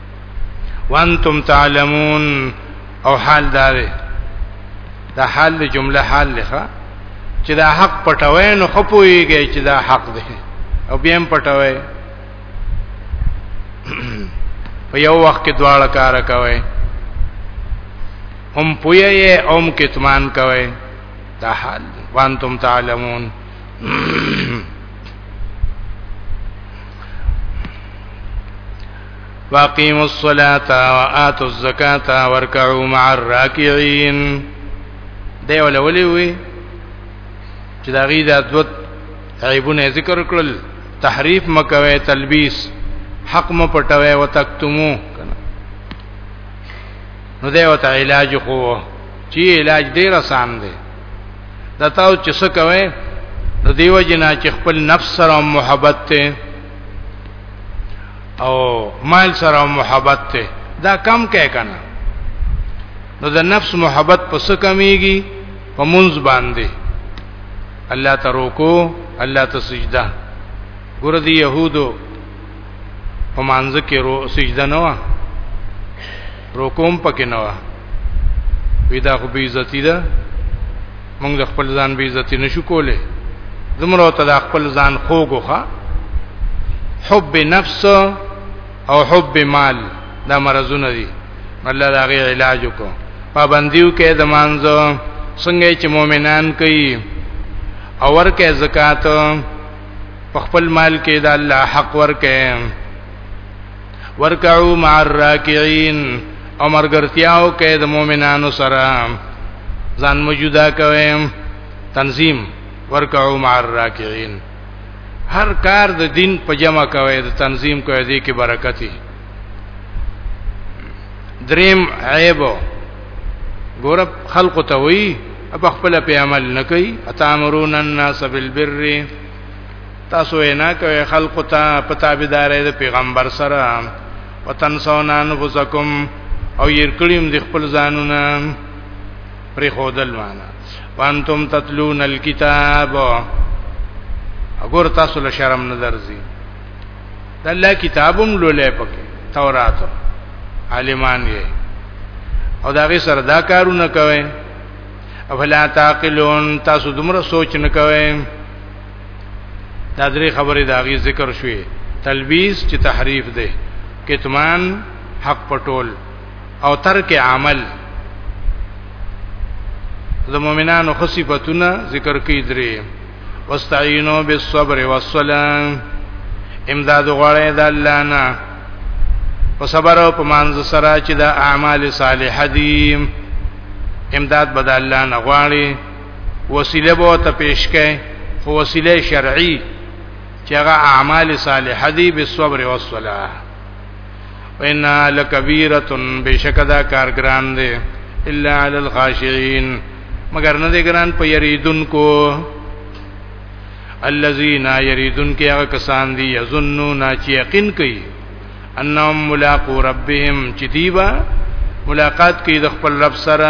وانتم تعلمون او حال دار دا حال دی جمله حال لخوا چې دا حق پټوي نو خپويږي چې دا حق دی او بیا هم پټوي په یو وخت کې دواړه کار کوي هم پویه او هم کتمان کوي دا حال وانتم تعلمون واقیموا الصلاة وآتوا الزکاة وارکعوا مع الراکعين دی ولولې وي چې دا غي دا دوت عیبونه ذکر کړل تحریف مکوي تلبیس حق مو پټوي وتکتمو کنه نو دی وته علاج خو چې علاج ډیر آسان دی دا تاسو چې څه کوئ نو دیو جنا چې خپل نفس سره محبت ته او مال سره محبت ته دا کم کې کنه نو د نفس محبت پس کمیږي په منځ باندې الله ته روکو الله ته سجده ګور دي يهودو په مانځ کې رو سجده نه روکوم پکې نه و وی دا خو بی عزتی ده موږ د خپل ځان بی عزتی نشو کولای زمرو ته د خپل ځان خوګوخه حب نفس او حب مال دا مرزونه دي الله دا غي علاج کو پابندیو کې د مانځو څنګه چې مؤمنان کوي او ورکه زکات په خپل مال کې د الله حق ورکه ورکعو مع الراکعين او مرګرتیاو کې د مؤمنانو سره ځان موجوده کوي تنظیم ورکعو مع الراکعين هر کار د دین په جمع کوي د تنظیم کوي دې کې برکتي دریم عیب ګور خلق ته وی اب خپل په عمل نه کوي اتامرون الناس بالبر تاسو یې نه کوي خلق ته په تابعدارې د پیغمبر سره وتنسون انفسکم او یې کړیم د خپل ځانونه پر خودل معنا وانتم تتلون الكتاب اگر تاسو له شرم نه درځي د الله کتابم لولې پکې تورات عالمان یې او دا غي سره دا کارونه کوي افلا تعقلون تاسو دومره سوچ نه کوئ دا درې خبرې دا غي ذکر شوې تلبیس چې تحریف ده کتمان حق پټول او ترک عمل د مؤمنانو خصيفتونه ذکر کړي درې واستعینوا بالصبر والصلاه امداد غواړی د الله نه او صبر او پمانځ سره چې د اعمال صالحه دي امداد بد الله نه غواړي وسیله به ته پیش کړي خو وسیله شرعي چې هغه اعمال صالحه دي به صبر او صلاه وان لکبیره بشکدا کارګران دي الا علی الخاشعين مگر نه دي ګران په یریدونکو الذين يريدون کې هغه کسان دي یظنون چې یقین کوي انهم ملاقات ربهم چې دیبا ملاقات کوي د خپل رب سره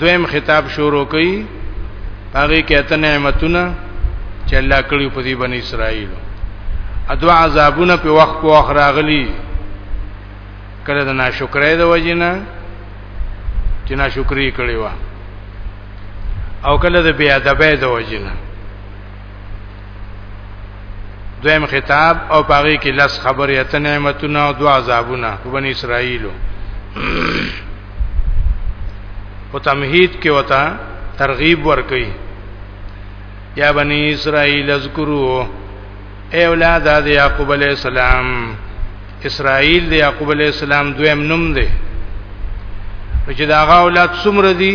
دویم خطاب شروع کړي هغه کې ته نعمتونه چې الله کړی په دې بنی اسرائیل ادوا عذابونه په وخت په وخت راغلي کله د ناشکرۍ د وجنه چې ناشکری کړی و او کله د بی ادبۍ د وجنه دویم خطاب او پاغي کې لس خبرې اتنه نعمتونه او دوا عذابونه په بنی اسرائیلو او تمهید کې وتا ترغیب ورکي یا بنی اسرائیل اذکروا اے اولاد د یعقوب علی السلام اسرائیل د یعقوب علی السلام دویم نوم دی چې دا غا اولاد څومره دي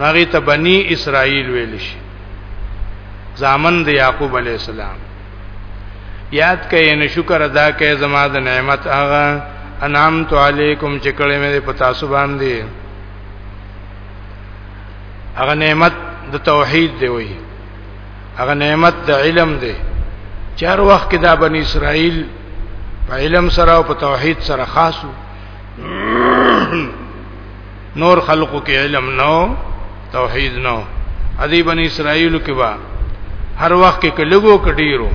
هغه ته بنی اسرائیل ویل شي زامن د یعقوب علی السلام یاد کړئ نو شکر ادا کړئ زما د نعمت هغه انعام تو علیکم چې کړه مې په تاسو باندې هغه نعمت د توحید دی وی هغه نعمت د علم دی چار وخت کې دا بنی اسرائیل په علم سره او په توحید سره خاصو نور خلقو کې علم نو توحید نو ادی بنی اسرائیل کې با هر وخت کې کلګو کډیرو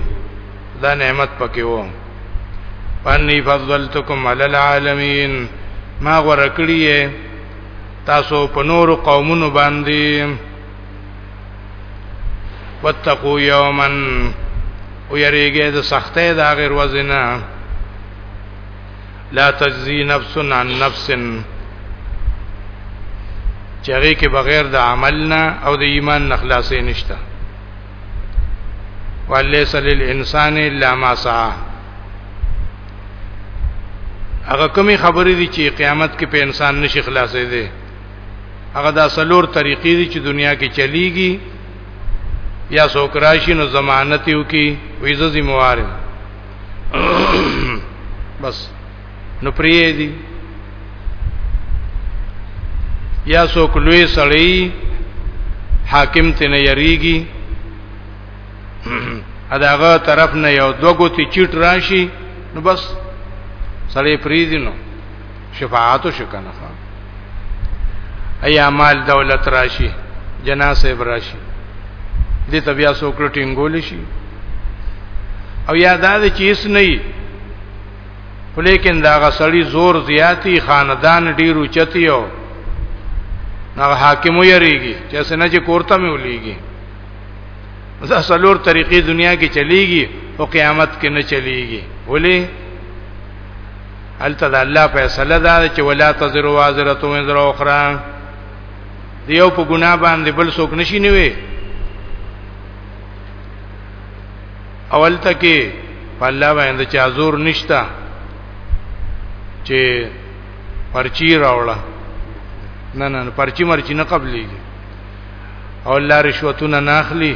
دا نعمت پکې وو پانی فضلتکم علی العالمین ما ورکړی تاسو په نور قومونو باندې واتقوا یوما ویریږئ د سختې د هغه ورځې نه لا تجزی نفس عن نفس چغې کې بغیر د عمل نه او د ایمان نه خلاصې نشته وليس للانسان الا ما سعى هغه کومې خبرې دي چې قیامت کې په انسان نشي خلاصې دي هغه دا سلور طریقې دي چې دنیا کې چلیږي یا سوکراشي نو ضمانت یو کې ویزه ذمہوارم بس نو پریې دي یا څوک لوی سړی حاکم ته نه یریږي اداغه طرف نه یو دوګو تی چټ راشي نو بس سړی پریدي نو شفاعت شو کنه ایا مال دولت راشي جناسه براشي دې تبیا سوکړه ټینګول شي او یا دا چې هیڅ نه وي ولیکن دا غسړی زور زیاتی خاندان ډیر اوچتی او هغه حاکم یریږي چې څنګه چې کورته مې ولېږي دا څلور طریقې دنیا کې چلیږي او قیامت کې نه چلیږي ولې الته د الله فیصله دا چې ولا تزر وازره وزر اخرى دیو په ګناه باندې بل څوک نشي نیوي اول تکي په الله باندې چې ازور نشتا چې پرچی راوړه نه نه پرچی مرچی نه قبليږي او الله رشوتونه ناخلی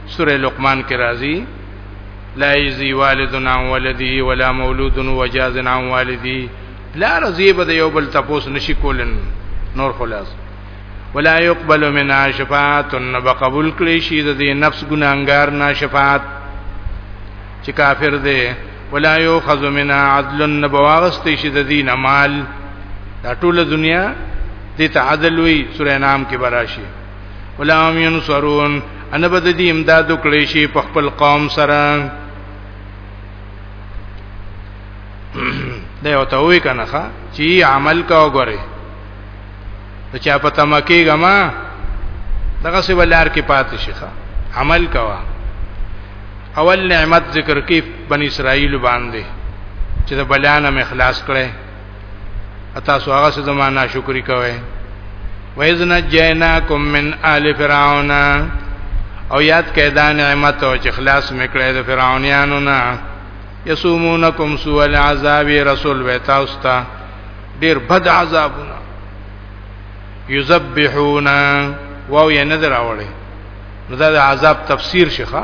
سوره لقمان کې راځي لا یزی والدنا ولدی ولا مولود وجازنا والدی لا رضی بده یو بل تپوس نشی کولن نور خلاص ولا يقبل منا شفاعت بقبول کلی شي د نفس ګناګار نه شفاعت چې کافر دی ولا يؤخذ منا عدل نبواغست شي د دین مال دا ټول دنیا دې ته عدل وی سورې نام کې براشي ولهم ينصرون ان بد دې امداد وکړي شي په خپل قوم سره دا یو ته وی کنه ښا چې عمل کا وګوره ته چا په تمکه غما دغه سی ولار کې پات شي ښا عمل کوا اول نعمت ذکر کې بنی اسرائیل باندې چې د بلانه مخلاص کړي اتا سو هغه څه زمانہ شکرې کوي وَإِذْ نَجَّيْنَاكُمْ مِنْ آلِ فِرْعَوْنَ او یاد کړئ دا نعمت او چې خلاص میکړې د فرعونانو نه یسومونکم سوء العذاب رسول و تاسو ته ډیر بد عذابونه یذبحون واو یې نظر راوړي نو دا د عذاب تفسیر شيخه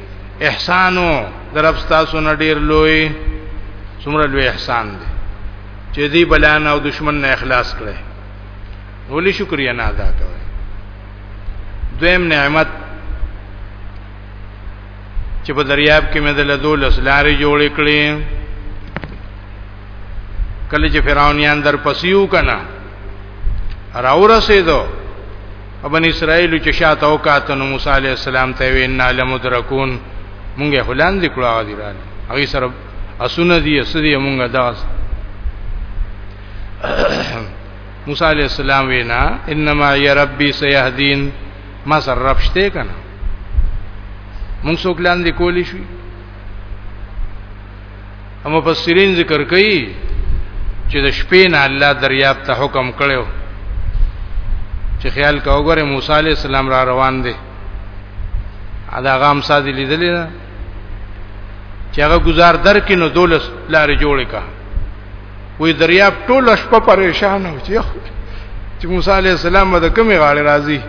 احسانو درب تاسو نه ډیر لوی څومره لوی احسان دی چې دې بلان او دشمن نه اخلاص کړي ولې شکریا نه ادا کوي دویم نعمت چې په دریاب کې مې د لدو لسلارې جوړې کړې کله چې فرعونیان در پسیو کنا راو رسیدو ابن اسرائیل چې شاته او کاته نو موسی علی السلام ته وی ان لمدرکون مونږه هلان ذکر هغه دی رااله هغه سره اسونه دی اسدی مونږه داس موسی علی السلام وینا انما یا ربی سیهدین ما سر رب شته کنه مونږ څوک لاندې کولی شو مفسرین ذکر کوي چې د شپې نه الله دریاب ته حکم کړو چې خیال کا وګوره موسی علی السلام را روان دی ادا غام ساده لیدلې نه چې هغه گزار درک نو دولس لارې جوړې کا وې دریاب ټول شپه پریشان و چې چې موسی علی السلام د کومې غاړې راځي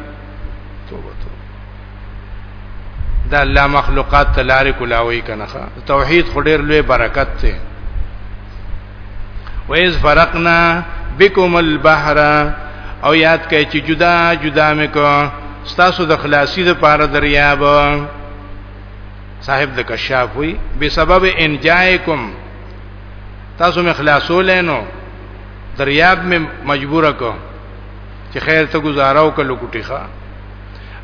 دا الله مخلوقات تلارې کولاوي کنه توحید خډیر لوی برکت ته ویز فرقنا بكم البحر او یاد کړئ چې جدا جدا مې کو ستاسو د خلاصي د پاره دریاب صاحب د کشاف وي به سبب انجایکم تاسو مې خلاصول نو دریاب مې مجبور کو چې خیر ته گزاراو کلو کوټی ښا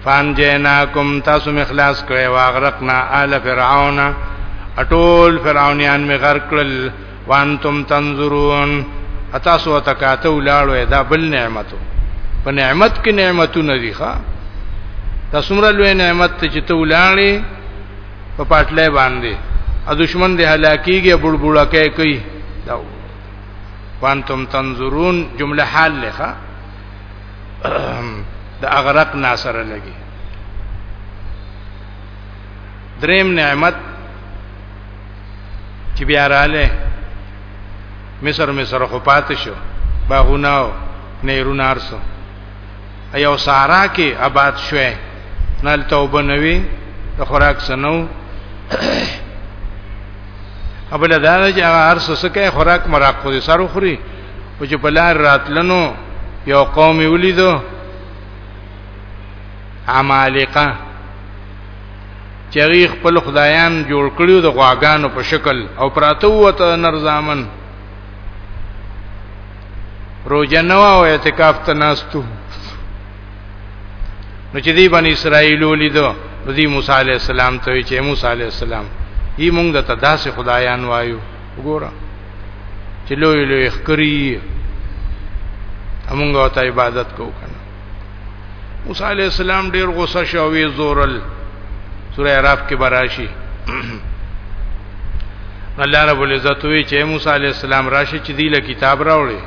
فان جناکم تاسو مخلاص کړي واغرقنا آل فرعون اټول فرعونیان می غرق کړل وانتم تنظرون اتاسو تکاتو لاړو دا بل نعمتو په نعمت کې نعمتونه دي ښا دا څومره لوی نعمت چې ته ولاړې په پټلې باندې ا دشمن دې هلاکیږي بلبله کوي کوي دا وانتم تنظرون جمله حال لخوا د اغرق ناصر لګي دریم نعمت چې بیا رااله مصر مصر خو پات شو باغونه او نهرونه ارسو ایو سارا کې آباد شوه نل توبه نوي د خوراک سنو ابل دا چې هغه ارسو سکه خوراک مراق خو سره خوري او چې په لار راتلنو یو قوم ولیدو عمالقه چری خپل خدایان جوړ کړیو د غواګانو په شکل او پراته وته نرزامن روزنوا او اعتکاف تناستو نو چې دی بنی اسرائیل ولیدو نو دی موسی علی السلام ته چې موسی علی السلام یی مونږ ته داسې خدایان وایو وګوره چې لوی لوی خکری همغه ته عبادت کو کنه موسی علی السلام ډیر غوسه شو وی زورل سوره عراف کې براشي الله رب العزت وی چې موسی علی السلام راشي چې دی له کتاب راوړي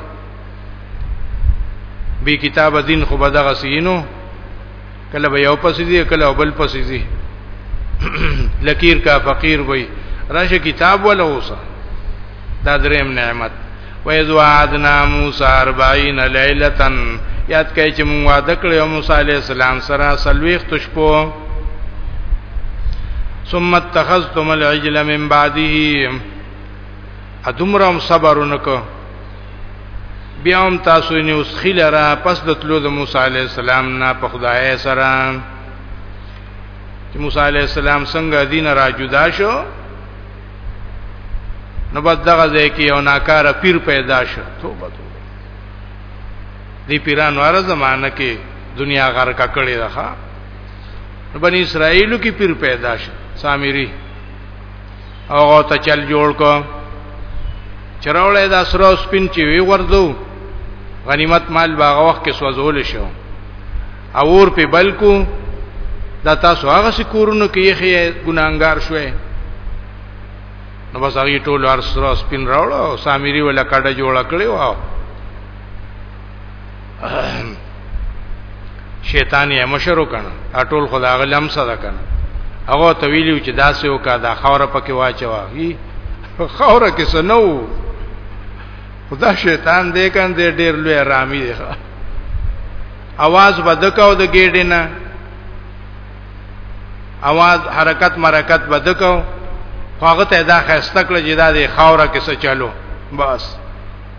به کتاب دین خو بدغه سینو کله به یو پسې دی کله بل پسې دی لکیر کا فقیر وای راشه کتاب ولا اوسه دا دریم نعمت وَإِذْ وَعَدْنَا مُوسَى أَرْبَعِينَ لَيْلَةً یاد کړئ چې موږ وعده کړو موسی عليه السلام سره سلويخ تشپو ثم اتخذتم العجل من بعده ادمرم صبرنکو بیا هم تاسو نه اوس خلرا پس د تلو د موسی علی السلام نه په خدای سره چې موسی علی السلام څنګه دین را جدا شو نو بس دغه ځای کې یو ناکاره پیر پیدا شو توبه توبه دی پیرانو هر زمانہ کې دنیا غر کا کړی ده نو بنی اسرائیل کې پیر پیدا شو سامری هغه ته چل جوړ کو چرولې دا سره سپین چې وی وردو غنیمت مال باغ وخت کې سوزول شو اور په بلکو دا تاسو هغه سکورونو کې یې ګناګار شوې نو بس هغه ټول ارسره سپین راوړو سامری ولا کډه جوړ کړی و شیطان یې مشرو کنه اټول خدا غلم صدا کنه هغه تویلو چې داسې وکا دا خوره پکې واچوا هی خوره کې سنو خدا شیطان دې کان دې ډېر لوی رامي دی اواز بدکاو د ګېډې نه اواز حرکت مرکت بدکاو هغه ته دا خسته کړ چې دا دې خوره کې څه چالو بس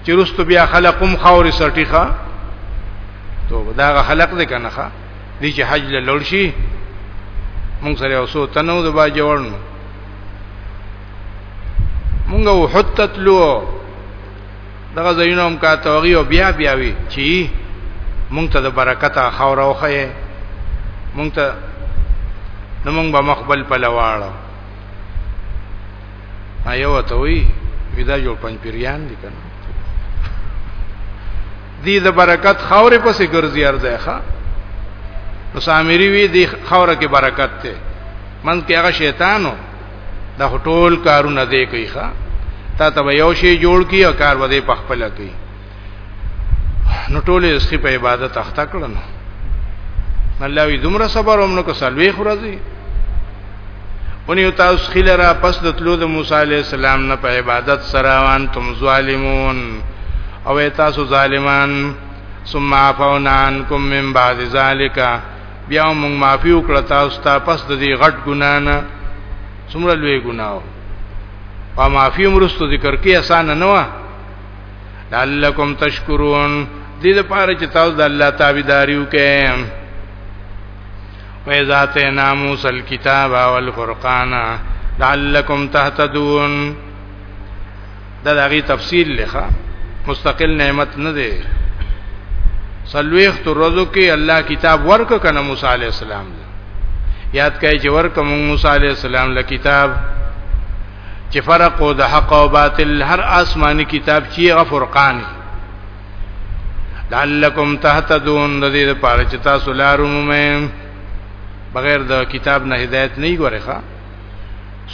چې رستو بیا خلقم خاورې سټی ښا تو دا خلق دې کنه ښا دې چې حج له لړ شي مونږ سره اوسو تنو د با جوړن مونږ وحتت لو دغه زینو هم کا توغي او بیا بیا وی چی مونږ ته د برکت خاور او خې مونږ ته نو مونږ به مخبل په لواړو ایو ته وی ودا جوړ پنځپیریان دي کنه دی د برکت خاورې پسې ګرځي ارزه ښا نو سامری وی دی خاوره کې برکت ته من کې هغه شیطانو دا ټول کارونه دی کوي ښا تا ته یو شی جوړ کیه کار وځي پخپل کوي نو ټولې اسخي په عبادت اخته کړل الله وی دومره صبر هم نو کو سلوي خورځي اونې او تاسو خله را پس د تلو د موسی عليه السلام نه په عبادت سره وان تم ظالمون او تاسو ظالمان ثم عفونا عنكم من بعد ذلك بیا موږ معافي وکړه تاسو ته پس د دې غټ ګنا نه څومره لوی ګناو او معافي مرستو ذکر کې اسانه نه و لعلکم تشکرون دې لپاره چې تاسو د الله تابعداري وکړئ وَإِذَا آتَيْنَا مُوسَى الْكِتَابَ وَالْفُرْقَانَ لَعَلَّكُمْ تَهْتَدُونَ دا دغه تفصیل لخوا مستقل نعمت نه دی سلويخت روزو کې الله کتاب ورک کنه موسی عليه السلام یاد کړئ چې ورک موسی عليه السلام له کتاب چې فرق او د حق او باطل هر آسماني کتاب چې هغه فرقان لعلکم تهتدون د دې لپاره چې تاسو لارو مومئ بغیر د کتاب نه هدایت نه ګوري ښا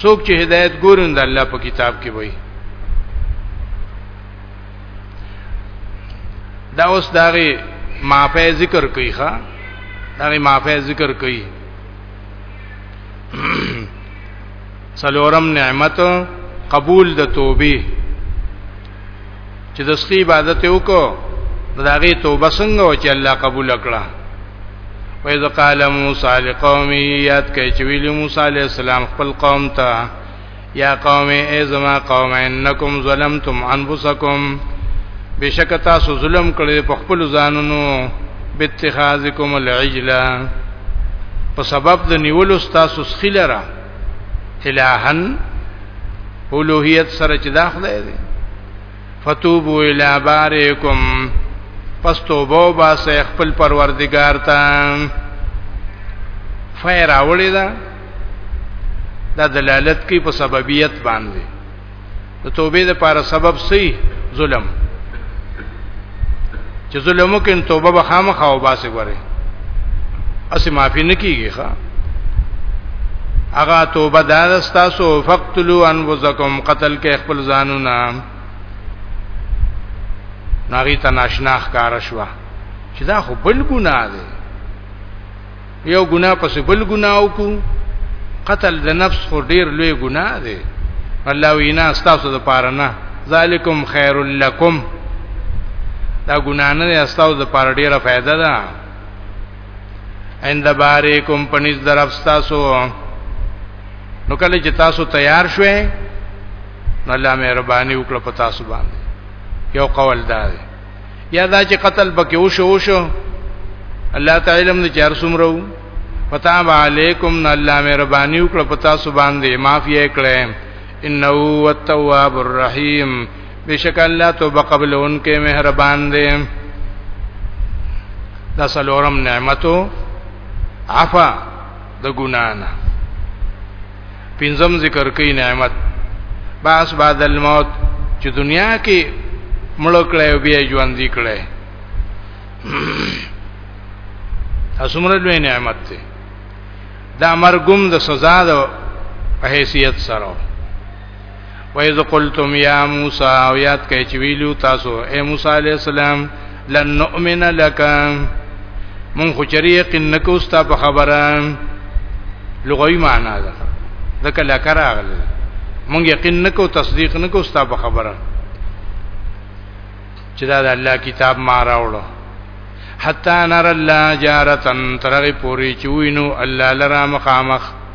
څوک چې هدایت ګورون د الله په کتاب کې وایي دا اوس داغه معافی ذکر کوي ښا داغه معافی ذکر کوي څلورم نعمت قبول د توبې چې د سخی عبادت وکړو داغه توبه څنګه و چې الله قبول کړه وایذ قال موسی لقومه یاد کړي چې ویلی موسی علی السلام خپل قوم ته یا قوم ای زما قوم انکم ظلمتم انفسکم بشک تاسو ظلم کړی په خپل ځانونو باتخاذکم العجله په سبب د نیولو تاسو سخیلره الہن اولوہیت سره چې دا خدای دی فتوبو الی بارکم پس توبه وباسه خپل پروردگار ته فیر اولی دا دا دلالت کوي په سببیت باندې د توبې لپاره سبب سي ظلم چې ظلم وکړي توبه به خامخا او باسي غره اسی معافي نه کیږي ښا اغا توبه دار استاسو فقتلوا انفسکم قتل کې خپل ځانونه ناغي تناشناخ کار شوا چې دا خو بل ګناه ده یو ګناه پس بل ګناه وکړو قتل د نفس خو ډیر لوی ګناه دی الله وینا استاسو د پاره نه ذالکم خیر لکم دا ګناه نه استاسو د پاره ډیره فائدہ ده عند باریکم پنځ درف استاسو نو کله چې تاسو تیار شوئ الله مهرباني وکړه په تاسو باندې یو قول دا دی یا دا چې قتل پکې وشو وشو الله تعالی موږ چار سمرو پتا علیکم ان الله مهرباني وکړه پتا سبحان دې معافي کړې انه هو التواب الرحیم بشک الله توبه قبل انکه مهربان دې دا سلورم نعمتو عفا د ګنا نه پنځم ذکر کوي نعمت باس بعد الموت چې دنیا کې مړ کړي او بیا ژوند دي کړي اسمره لوی نعمت دی دا مرګم د سزا د حیثیت سره وَإِذْ قُلْتُمْ يَا مُوسَى او یاد کړئ چې ویلو تاسو اے موسی علیہ السلام لن نؤمن لك مون خو چری یقین نکو ستا په خبره لغوی معنا ده ځکه لکه راغله مونږ یقین نکو تصدیق نکو ستا په خبره چې دا د الله کتاب ما راوړو حتا نر الله جارتن ترغه پوری چوینو الله لرا مخامخ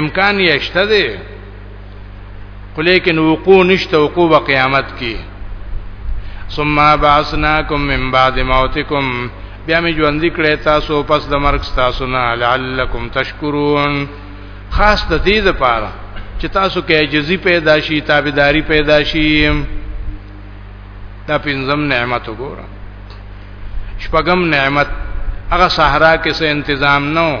امکان یې شته دی خو لیکن وقوع نشته وقوع په قیامت کې ثم بعثناکم من بعد موتکم بیا می ژوند کړی تاسو پس د مرګ تاسو نه لعلکم تشکرون خاص د دې لپاره چې تاسو کې عجزي پیدا شي تابعداري پیدا شي دا پنځم نعمت وګوره شپږم نعمت هغه صحرا کې څه تنظیم نه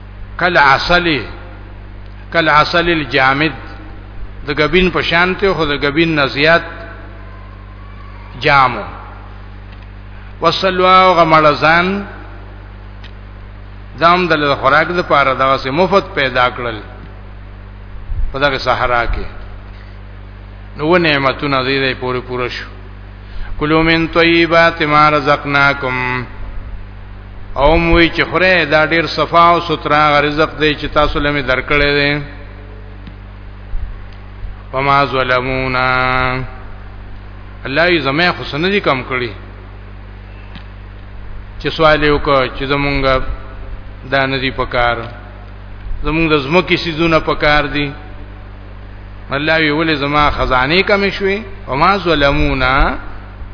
کل عسل کل عسل الجامد د غبین په شان ته خو د غبین نزیات جامو وصلوا غملزان دام د خوراک د پاره دغه سه مفت پیدا کړل په دغه صحرا کې نو نعمتونه دې پوره پوره شو کلو من طیبات ما رزقناکم او موی چې خوره دا ډیر صفا او سترا رزق دی چې تاسو لمه درکړې دي وما ظلمونا الله یې زمې حسن دي کم کړی چې سوال یو کو چې زمونږ دا ندی پکار زمونږ د زمکه سيزونه پکار دي الله وی ولې زما خزانه کم شوي او ما ظلمونا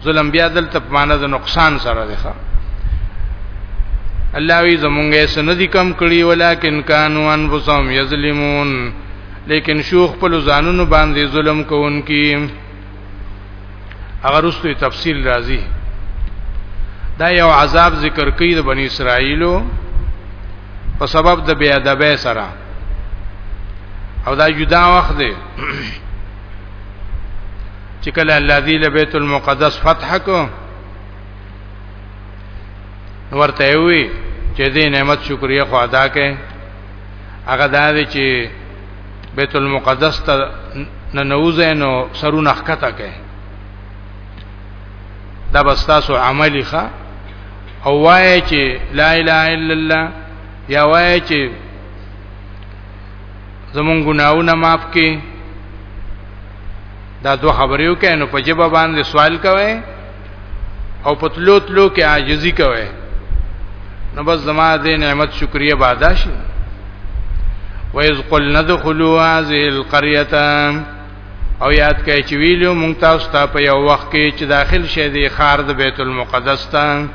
ظلم بیا دلته په معنا د نقصان سره دی ښا الله وی زمونږه سندې کم کړی ولیکن کانوا انفسهم یظلمون لیکن شو خپل ځانونو باندې ظلم کوونکي هغه رستوي تفصیل راځي دا یو عذاب ذکر کوي د بنی اسرائیلو په سبب د بی ادبه سره او دا جدا وخت دی چې کله الله دی له بیت المقدس فتح کو ورته وی چې دې نعمت شکریا خو ادا کړي هغه دا دی چې بیت المقدس ته ننوځي نو سرونه ښکته کوي دا بستاسو عملی ښه او وایي چې لا اله الا الله یا وایي چې زمون ګناونه معاف کړي دا دوه خبرې وکړي نو په جبه باندې سوال کوي او پتلو تلو کې عاجزي کوي نو بس زما دې نعمت شکریا بادا شي وَإِذْ قُلْنَا ادْخُلُوا هَٰذِهِ الْقَرْيَةَ او یاد کړئ چې ویلو مونږ تاسو ته په یو وخت کې چې داخل شې دی خار د بیت المقدس ته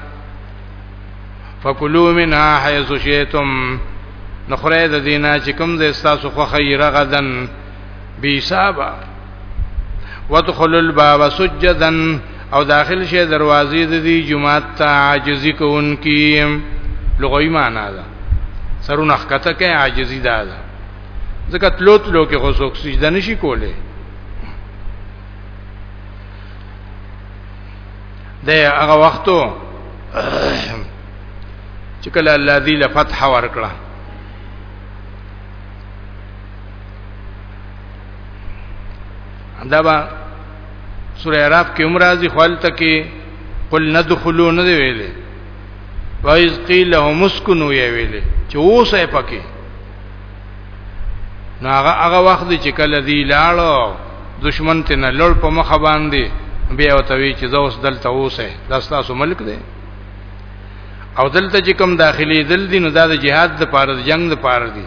فکلوا منها حيث شئتم نخره د دینه چې کوم ځای تاسو خو خیره غدن بی حسابا وادخلوا الباب سجدا او داخل شي دروازې د دې جمعه ته عاجزي کوونکی لغوي معنا ده سرونه خکته کې عاجزي ده ده ځکه تلو تلو کې خو څوک سجده نشي کوله د هغه وختو چې کله الله دې له فتح ورکړه دا با سوره عراف کې عمرازي خپل تکي قل ندخلوا نه دی ویلې وایز قیل لهم اسكنوا یې ویلې چې اوسه پکې نو هغه هغه وخت چې کله دی لاړو دشمن ته نه لړ په مخ باندې بیا وتوی چې زوس دلته اوسه دا تاسو ملک دی او دلته چې کوم داخلي دل دي نو دا د جهاد د پاره د جنگ د پاره دي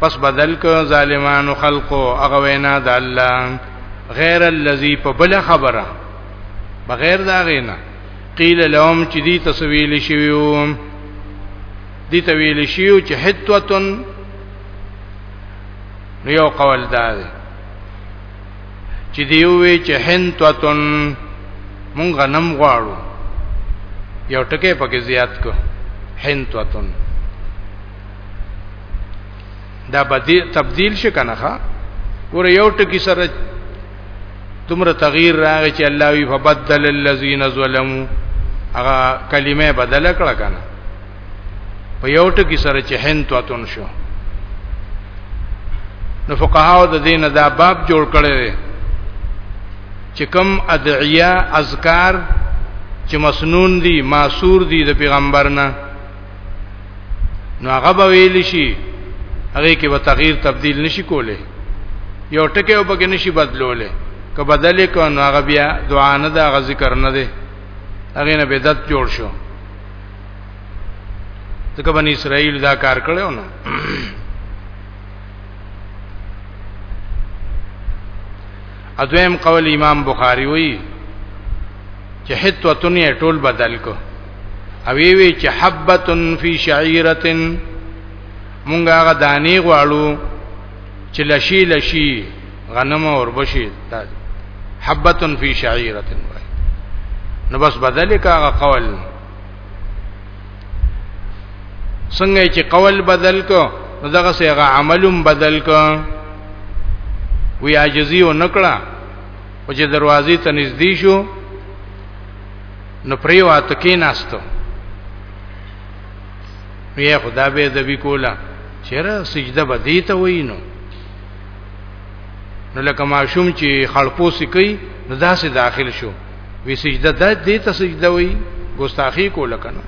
پس بدل ک ظالمانو خلقو هغه وینا د الله غیر الذی په بل خبره بغیر دا غینا قیل لهم چې دی تسویل شیو دی تویل شیو چې حتوتن نو یو قول دا دی چې دی وی چې حنتوتن مونږ غنم غواړو یو ټکی پکې زیات کو حنتوتن دا بدی تبديل شي کنه ښا ور یو ټکی سره تمره تغییر راغی چې الله وی فبدل الذين ظلموا هغه کلمه بدل کړه کنه په یو ټکی سره چې هند توتون شو نو فقهاو د دین دا باب جوړ کړی دی چې کوم ادعیه اذکار چې مسنون دي معصور دي د پیغمبر نه نو هغه به ویل شي هغه کې به تغییر تبديل نشي کوله یو ټکی او بګ نشي بدلوله که بدل کو نو هغه بیا دعا نه دا غ ذکر نه دی هغه نه بدعت جوړ شو ځکه بنی اسرائیل دا کار کړو نو اځم قول امام بخاری وی چې حتوتن ټول بدل کو او وی چې حبتن فی شعیرتن مونږه هغه دانی غواړو چې لشی لشی غنم اور بشی حبتن فی شعیرتن نو بس بدل کا هغه قول څنګه چې قول بدل کو نو دغه څنګه عملم بدل کو وی عاجزی و نکړه او چې دروازې ته نږدې شو نو پریواتو کې ناستو وی خدا به ذبی کولا چیرې سجده بدی ته وینو نو لکه ماشوم چې خلپو سکی نو داسې داخل شو وی سجده د دې ته سجده وی ګستاخی کوله کنه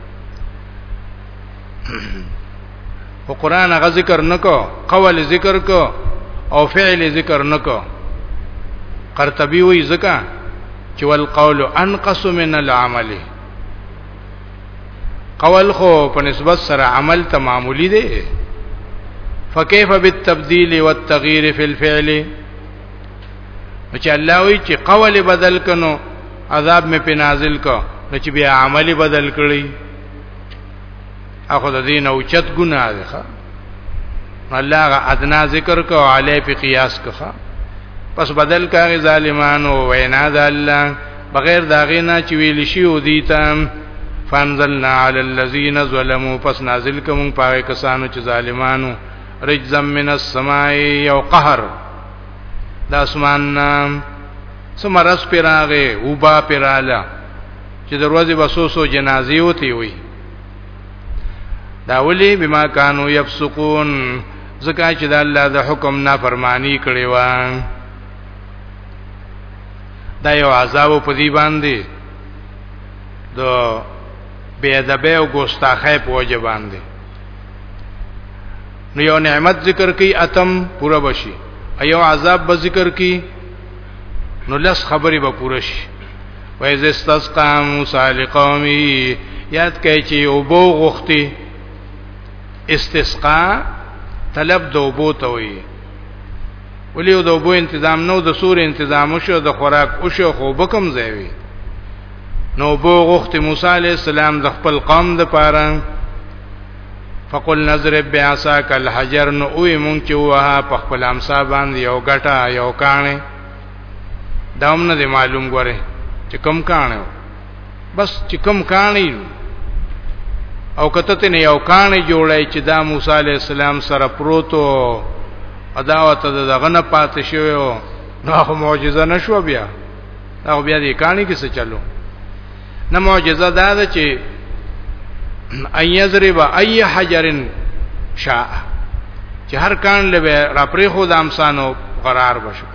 او قران هغه ذکر نکو قول ذکر کو او فعل ذکر نکو قرطبي وی زکه چې والقول انقص من العمل قول خو په نسبت سره عمل ته معمولی دی فكيف بالتبديل والتغيير في الفعل چې الله وی چې قول بدل کنو عذاب مې په نازل کو نو چې بیا عمل بدل کړی اخو د دین او چت ګناه ده الله غ ادنا ذکر کو علی په قیاس کخه پس بدل کاغی ظالمانو وینا د الله بغیر داغه نه چې ویل شي او دي تام فانزلنا علی الذین ظلموا پس نازل کوم پاره کسانو چې ظالمانو رجزم من السماء یو قهر د اسمان نام سمرس پراغه وبا پراله چې دروازه وسوسو جنازي وتی وي دا ولی بما كانوا يفسقون زکه چې د الله د حکم نافرمانی کړی و دا یو عذاب په دی باندې د بے ادبه او ګستاخه په وجه باندې نو یو نعمت ذکر کی اتم پورا بشي ایو عذاب به ذکر کی نو لس خبرې به پوره شي وایز استسقا موسی لقومه یاد کړئ چې او بو غوختي استسقا طلب د اوبو ته وي ولې د اوبو تنظیم نو د سور تنظیم شو د خوراک او شو خو بکم زیوي نو بو غخت موسی علی السلام د خپل قوم د پاره فقل نظر بیاسا کل حجر نو وی مونږ چې وها په خپل امسا باندې یو غټه یو کانه دا هم نه معلوم غره چې کم کانه بس چې کم کانه او کته ته نه یو کانه جوړای چې دا موسی علی السلام سره پروتو اداوت دغه نه پاتې شوی او نو هغه معجزه نشو بیا هغه بیا دې کانه کې څه چلو نه معجزه دا ده چې ان یضرب ای حجرن شاء چې هر کان له را پرې خو د امسانو قرار بشو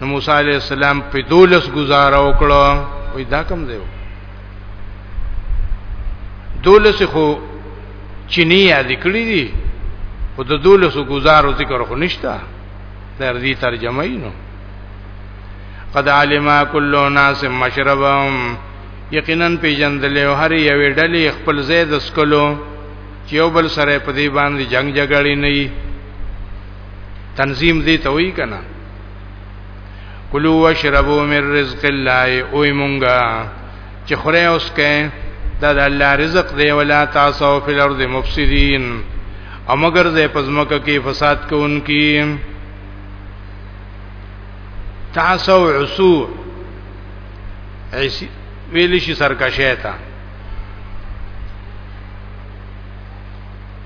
نو موسی علی السلام په دولس گزاره وکړو وای دا کم دی دولس خو چینی یاد کړی دی او د دولس گزارو ذکر خو نشتا در دې ترجمه یې نو قد علما کل ناس مشربهم یقینا پیجندل او هر یو ډلې خپل زید اسکلو چې یو بل سره په دې باندې جنگ جګړې نه تنظیم دې ته وی کنه کلو واشربو من رزق الله او مونږه چې خره اوس کې دا د الله رزق دی ولا تاسو فی الارض مفسدین او مگر زه پزمکه کې فساد کوونکی تاسو عسو ایسی ویلی شي سرکشه تا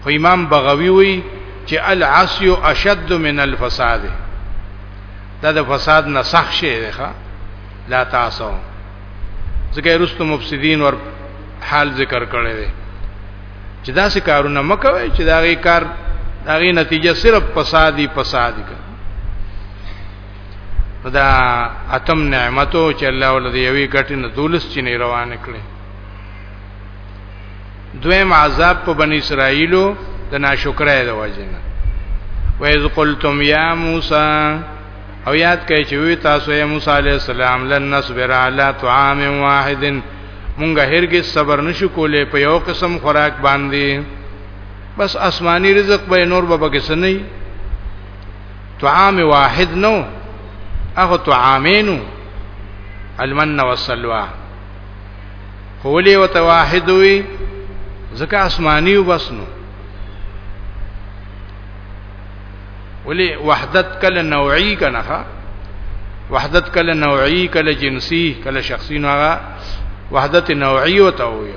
خو امام بغوی وی چې العصی اشد من الفساد دا د فساد نه سخت شی دی ښا لا تاسو ځکه رستو مفسدین ور حال ذکر کړی دی چې دا څه کارونه مکوي چې دا غي کار دا غي نتیجه صرف فسادی فسادی کوي دا اتم نعمتو چې الله ولدی یوی ګټنه دولس چې نه روان کړي دویم عذاب په بنی اسرائیلو د ناشکرۍ د وجنه وَإِذْ قُلْتُمْ يَا مُوسَى او یاد کړئ چې وی تاسو یې موسی علی السلام لن نصبر علی طعام واحد مونږه هرگز صبر نشو کولای په یو قسم خوراک باندې بس آسمانی رزق به نور به بګس نه طعام واحد نو هغه طعامینو المن والسلوى خولی وته واحد وي ځکه آسماني وبسنو ولی وحدت کله نوعی کنه ښا وحدت کله نوعی کله جنسی کله شخصی نو هغه وحدت نوعی وته وي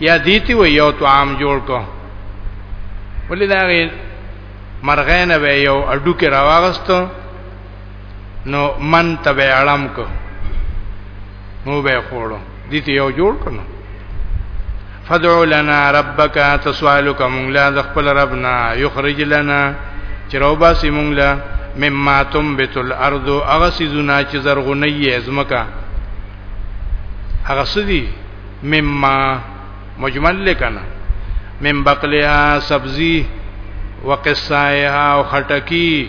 یا دیتی و یو تو عام جوړ کو ولی دا غي مرغین به یو اډو کې راوغستو نو من ته به اړم کو مو به خوړو دي ته یو جوړ کړو فدعو لنا ربک تسوالک مونږ لا د خپل ربنا یخرج لنا چروبا سی مونږ لا مما تنبت الارض اغه سيزونه چې زرغونه یې زمکا هغه سدي مما مجمل لکنه من بقلها سبزی وقصائها او خټکی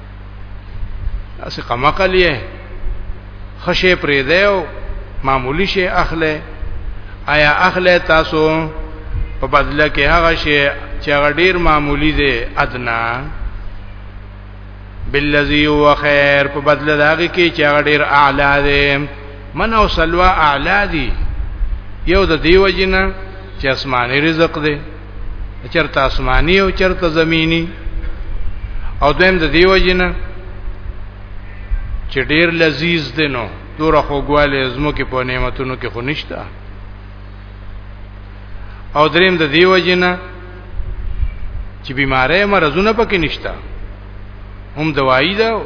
اسی قمقل یې خشه پرې دیو معمولی شي اخله آیا اخله تاسو په بدله کې هغه شي چې هغه ډیر معمولی دی ادنا بالذي هو خير په بدله داږي کې چې هغه ډیر اعلی دی من او سلوا اعلی دی یو د دیو جنا چې اسماني رزق دی چرته آسماني او چرته زميني او دیم د دیو جنا چې ډیر لذیذ دی نو دوره خوګواله زمو کې په نعمتونو کې خو نشته او دریم د دیو جنا چې بیمارې مرزونه پکې نشته هم دوايي ده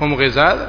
هم غذا ده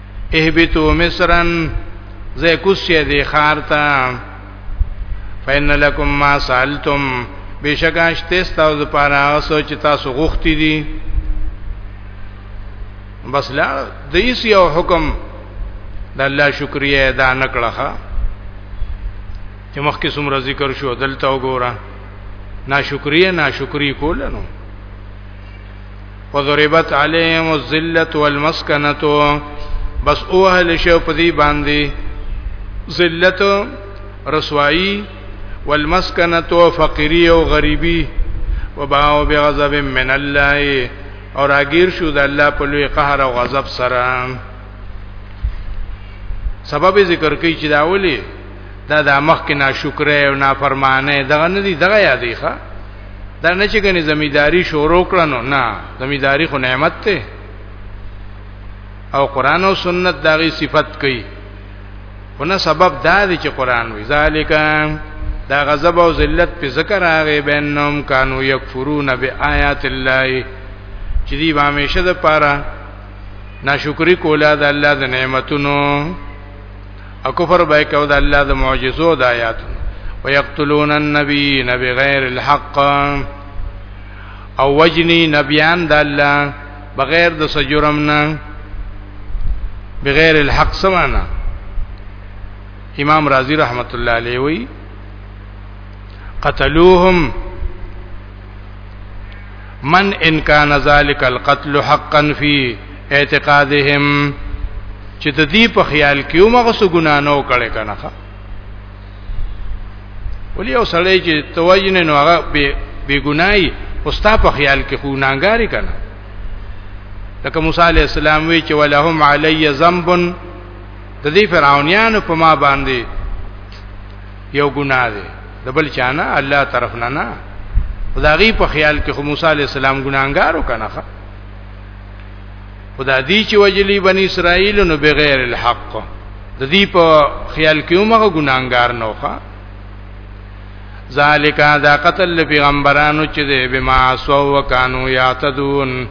اهبتو مصرن زه کوسیه دی خارتا فین لکم ما سالتم بشکاشته تاسو لپاره هغه سوچ تاسو غوښتي دي بس لا د ایس یو حکم د الله شکریا ادا نکړه چې مخکې څومره ذکر شو دلته وګوره ناشکریا ناشکری کول نو وضربت عليهم الذله والمسكنه بس اوهل شو په دې باندې ذلت رسوایی والمسکنه او فقری او غریبی وباو بغضب من الله اور اگیر شو د الله په لوی قهر او غضب سره سبب ذکر کوي چې دا ولي دا د مخ کې ناشکرې او نافرمانه دغه نه دي دغه یادې ښه دا نه چې کني زمیداری شروع کړنو نه زمیداری خو نعمت ته او قران او سنت داغي صفت کوي ونه سبب دا دی چې قران وی ذالک دا غضب او ذلت په ذکر راغی بینهم کانوا یکفرون بیاات الله چې دی بامیشه د پاره ناشکری کوله د الله د نعمتونو او کفر به کوي د الله د معجزو د آیات ويقتلون النبيين بغیر الحق او وجنی نبیان د الله بغیر د سجرم نه بغیر الحق سمانا امام رازی رحمت الله علیه وی قتلوهم من ان کان ذالک القتل حقا فی اعتقادهم چې د دې په خیال کې عمر سو ګنا نه وکړي کنه ولی او سړی چې توجین نو هغه به بی ګنای او ستا په خیال کې خو نانګاری کنه لکه موسی علی السلام وی چې ولهم علی ذنب د دې فرعونانو په ما باندې یو ګناه ده د بل چانه الله طرف نه نه خدایي په خیال کې موسی عليه السلام ګناګارو کنه خدا دې چې وجلی بنی اسرائیل نو بغیر الحق د دې په خیال کې موږ ګناګار نه وخه ذالک دا قتل پیغمبرانو چې دې بما سو وکانو یاتدون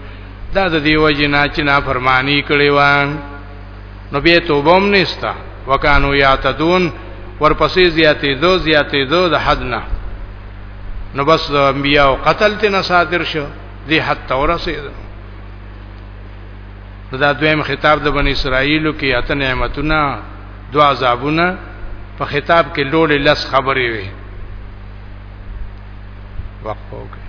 دا د دې وجنا چې نافرمانی کړی و نو به توبه هم نشتا وکانو یعتدون ورپسې زیاتې دو زیاتې دو د حد نه نو بس د انبیاء او قتل ته نه صادر شو دې حد تورسه دا دویم خطاب د بنی اسرائیلو کې اته نعمتونه دوا عذابونه په خطاب کې لول لس خبرې وي وقفه وکړه